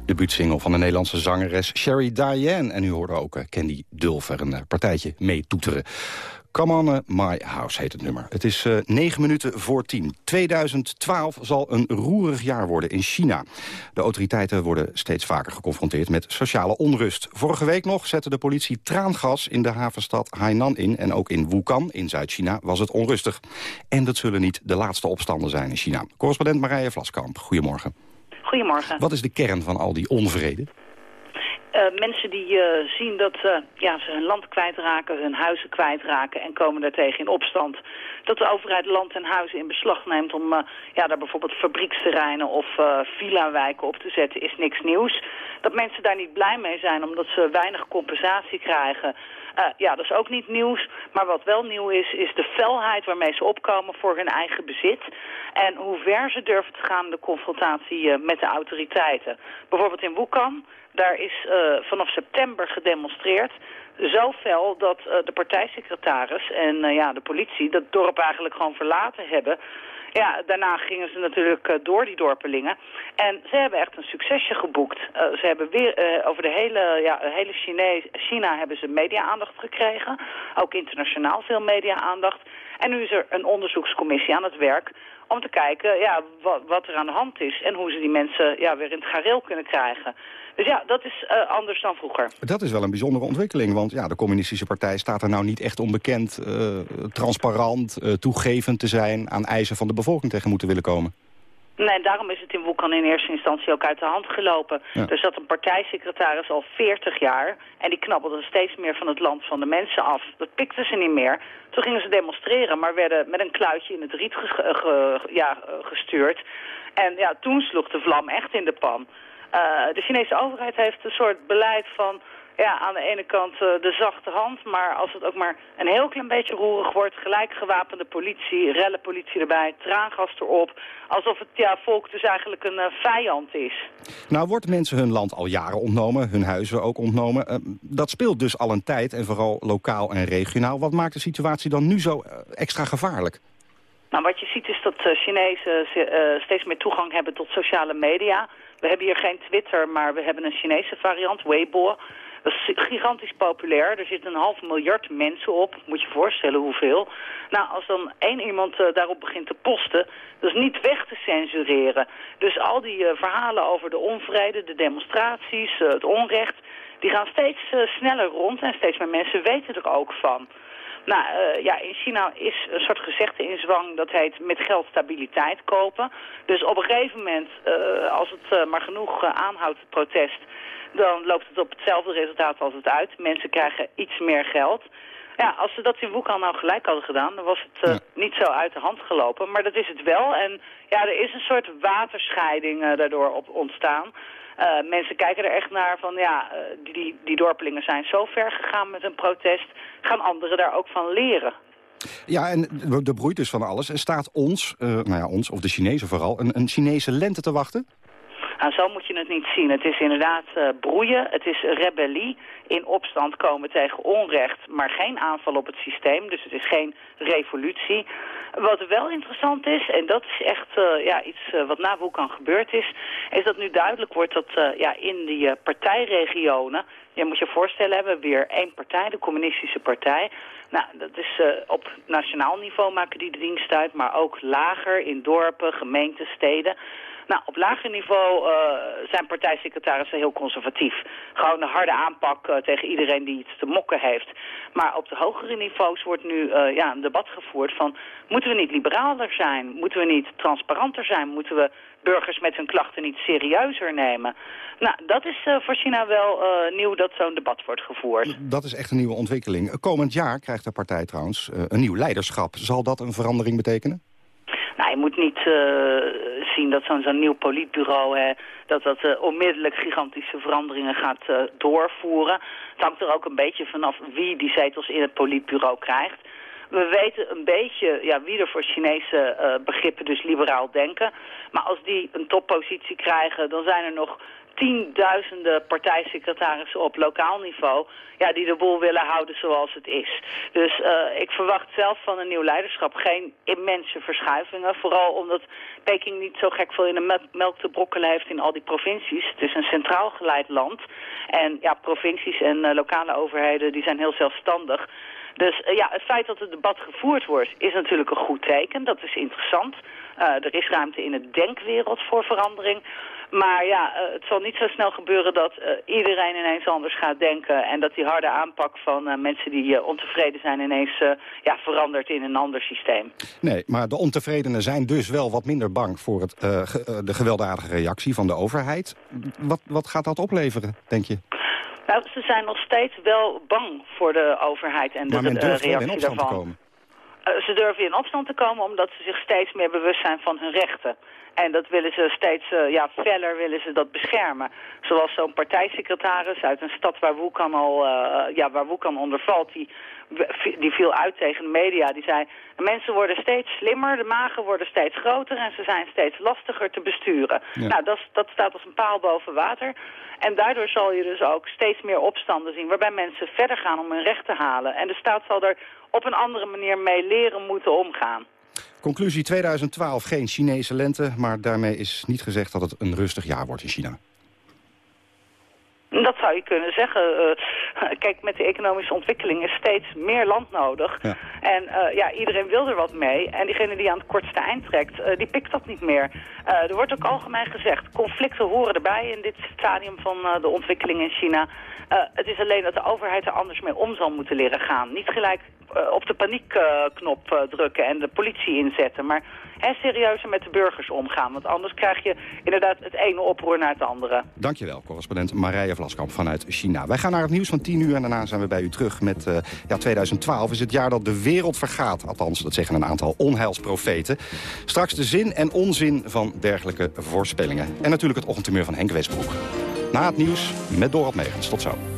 Speaker 20: De buutsingle van de Nederlandse zangeres Sherry Diane. En u hoorde ook eh, Candy Dulfer een eh, partijtje mee toeteren. Come on eh, my house heet het nummer. Het is eh 9 minuten voor 10. 2012 zal een roerig jaar worden in China. De autoriteiten worden steeds vaker geconfronteerd met sociale onrust. Vorige week nog zette de politie traangas in de havenstad Hainan in. En ook in Wuhan, in Zuid-China, was het onrustig. En dat zullen niet de laatste opstanden zijn in China. Correspondent Marije Vlaskamp, goedemorgen.
Speaker 28: Goedemorgen.
Speaker 20: Wat is de kern van al die onvrede?
Speaker 28: Eh, mensen die eh, zien dat eh, ja, ze hun land kwijtraken, hun huizen kwijtraken en komen daartegen in opstand. Dat de overheid land en huizen in beslag neemt om ja, daar bijvoorbeeld fabrieksterreinen of villa-wijken op te zetten is niks nieuws. Dat mensen daar niet blij mee zijn omdat ze weinig compensatie krijgen. Eh, ja, dat is ook niet nieuws. Maar wat wel nieuw is, is de felheid waarmee ze opkomen voor hun eigen bezit. En hoe ver ze durven te gaan in de confrontatie eh, met de autoriteiten. Bijvoorbeeld in Wuhan, daar is eh, vanaf september gedemonstreerd. Zo fel dat de partijsecretaris en ja, de politie dat dorp eigenlijk gewoon verlaten hebben. Ja, daarna gingen ze natuurlijk eh, door, die dorpelingen. En ze hebben echt een succesje geboekt. Eh, ze hebben weer eh, over de hele, ja, hele Chine China hebben ze media-aandacht gekregen. Ook internationaal veel media-aandacht. En nu is er een onderzoekscommissie aan het werk om te kijken ja, wat, wat er aan de hand is en hoe ze die mensen ja, weer in het gareel kunnen krijgen. Dus ja, dat is eh, anders dan vroeger.
Speaker 20: Dat is wel een bijzondere ontwikkeling, want ja, de communistische partij staat er nou niet echt onbekend, eh, transparant, eh, toegevend te zijn, aan eisen van de bevolking tegen moeten willen komen.
Speaker 28: Nee, daarom is het in Wuhan in eerste instantie ook uit de hand gelopen.
Speaker 20: Ja.
Speaker 28: Er zat een partijsecretaris al 40 jaar en die knabbelde steeds meer van het land van de mensen af. Dat pikten ze niet meer. Toen gingen ze demonstreren, maar werden met een kluitje in het riet eh, ge- ja, eh, gestuurd. En ja, toen sloeg de vlam echt in de pan. Eh, de Chinese overheid heeft een soort beleid van... Ja, aan de ene kant eh, de zachte hand, maar als het ook maar een heel klein beetje roerig wordt... gelijk gewapende politie, rellenpolitie erbij, traangas erop... alsof het ja, volk dus eigenlijk een eh, vijand is.
Speaker 20: Nou wordt mensen hun land al jaren ontnomen, hun huizen ook ontnomen. Eh, dat speelt dus al een tijd en vooral lokaal en regionaal. Wat maakt de situatie dan nu zo extra gevaarlijk?
Speaker 28: Nou, wat je ziet is dat Chinezen ze- steeds meer toegang hebben tot sociale media. We hebben hier geen Twitter, maar we hebben een Chinese variant, Weibo. Dat is gigantisch populair. Er zitten een half miljard mensen op. Moet je voorstellen hoeveel. Nou, als dan één iemand eh, daarop begint te posten, dat is niet weg te censureren. Dus al die eh, verhalen over de onvrede, de demonstraties, eh, het onrecht... die gaan steeds sneller rond en steeds meer mensen weten er ook van. Nou, eh, ja, in China is een soort gezegde in zwang, dat heet met geld stabiliteit kopen. Dus op een gegeven moment, eh, als het eh, maar genoeg aanhoudt, het protest, dan loopt het op hetzelfde resultaat als het uit. Mensen krijgen iets meer geld. Ja, als ze dat in Wuhan nou gelijk hadden gedaan, dan was het niet zo uit de hand gelopen. Maar dat is het wel. En ja, er is een soort waterscheiding daardoor op ontstaan. Eh, mensen kijken er echt naar van, ja, eh, die, die, dorpelingen zijn zo ver gegaan met een protest. Gaan anderen daar ook van leren?
Speaker 20: Ja, en er broeit dus van alles. Er staat ons, uh, nou ja, ons, of de Chinezen vooral, een, een Chinese lente te wachten?
Speaker 28: Nou, zo moet je het niet zien. Het is inderdaad uh, broeien, het is rebellie, in opstand komen tegen onrecht, maar geen aanval op het systeem. Dus het is geen revolutie. Wat wel interessant is, en dat is echt uh, ja, iets uh, wat na Wuhan gebeurd is, is dat nu duidelijk wordt dat ja, in die partijregionen, je moet je voorstellen, hebben we weer één partij, de communistische partij. Nou, dat is op nationaal niveau maken die de dienst uit, maar ook lager in dorpen, gemeenten, steden. Nou, op lager niveau uh, zijn partijsecretarissen heel conservatief. Gewoon een harde aanpak uh, tegen iedereen die iets te mokken heeft. Maar op de hogere niveaus wordt nu uh, ja, een debat gevoerd van... moeten we niet liberaler zijn? Moeten we niet transparanter zijn? Moeten we burgers met hun klachten niet serieuzer nemen? Nou, dat is voor China wel nieuw dat zo'n debat wordt gevoerd.
Speaker 20: Dat is echt een nieuwe ontwikkeling. Komend jaar krijgt de partij trouwens een nieuw leiderschap. Zal dat een verandering betekenen?
Speaker 28: Nou, je moet niet uh, zien dat zo'n nieuw politbureau... Hè, dat dat uh, onmiddellijk gigantische veranderingen gaat uh, doorvoeren. Het hangt er ook een beetje vanaf wie die zetels in het politbureau krijgt. We weten een beetje ja, wie er voor Chinese begrippen dus liberaal denken. Maar als die een toppositie krijgen, dan zijn er nog tienduizenden partijsecretarissen op lokaal niveau... Ja, die de boel willen houden zoals het is. Dus uh, ik verwacht zelf van een nieuw leiderschap geen immense verschuivingen. Vooral omdat Peking niet zo gek veel in de melk te brokkelen heeft in al die provincies. Het is een centraal geleid land. En ja, provincies en uh, lokale overheden die zijn heel zelfstandig. Dus uh, ja, het feit dat het debat gevoerd wordt is natuurlijk een goed teken. Dat is interessant. Er is ruimte in het denkwereld voor verandering. Maar ja, uh, het zal niet zo snel gebeuren dat uh, iedereen ineens anders gaat denken... en dat die harde aanpak van uh, mensen die ontevreden zijn ineens ja, verandert in een ander systeem.
Speaker 20: Nee, maar de ontevredenen zijn dus wel wat minder bang voor het, ge de gewelddadige reactie van de overheid. Wat, wat gaat dat opleveren, denk je?
Speaker 28: Nou, ze zijn nog steeds wel bang voor de overheid en de, de reactie daarvan. Ze durven in opstand te komen omdat ze zich steeds meer bewust zijn van hun rechten. En dat willen ze steeds uh, ja, feller willen ze dat beschermen. Zoals zo'n partijsecretaris uit een stad waar Wuhan al uh, ja, waar Wuhan onder valt, die, die viel uit tegen de media. Die zei, mensen worden steeds slimmer, de magen worden steeds groter en ze zijn steeds lastiger te besturen. Ja. Nou, dat, dat staat als een paal boven water. En daardoor zal je dus ook steeds meer opstanden zien waarbij mensen verder gaan om hun recht te halen. En de staat zal er op een andere manier mee leren moeten omgaan.
Speaker 20: Conclusie 2012, geen Chinese lente, maar daarmee is niet gezegd dat het een rustig jaar wordt in China.
Speaker 28: Dat zou je kunnen zeggen. Uh, kijk, met de economische ontwikkeling is steeds meer land nodig. Ja. En uh, ja, iedereen wil er wat mee. En diegene die aan het kortste eind trekt, uh, die pikt dat niet meer. er wordt ook algemeen gezegd, conflicten horen erbij in dit stadium van de ontwikkeling in China. het is alleen dat de overheid er anders mee om zal moeten leren gaan. Niet gelijk op de paniekknop drukken en de politie inzetten. Maar hè, serieuzer met de burgers omgaan. Want anders krijg je inderdaad het ene oproer naar het andere.
Speaker 20: Dankjewel, correspondent Marije Vlaskamp vanuit China. Wij gaan naar het nieuws van 10 uur en daarna zijn we bij u terug met... Uh, ja, 2012 is het jaar dat de wereld vergaat. Althans, dat zeggen een aantal onheilsprofeten. Straks de zin en onzin van dergelijke voorspellingen. En natuurlijk het ochtendtumeur van Henk Westbroek. Na het nieuws met Dorot Megens. Tot zo.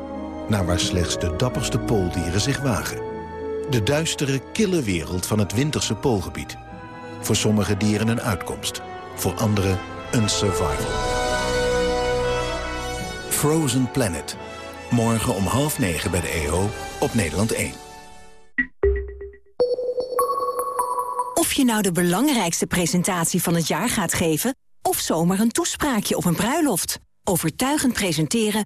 Speaker 4: naar waar slechts de dapperste pooldieren zich wagen. De duistere, kille wereld van het winterse poolgebied. Voor sommige dieren een uitkomst. Voor anderen een survival. Frozen Planet. Morgen om half negen bij de EO op Nederland 1.
Speaker 29: Of je nou de belangrijkste presentatie van het jaar gaat geven... of zomaar een toespraakje op een bruiloft. Overtuigend presenteren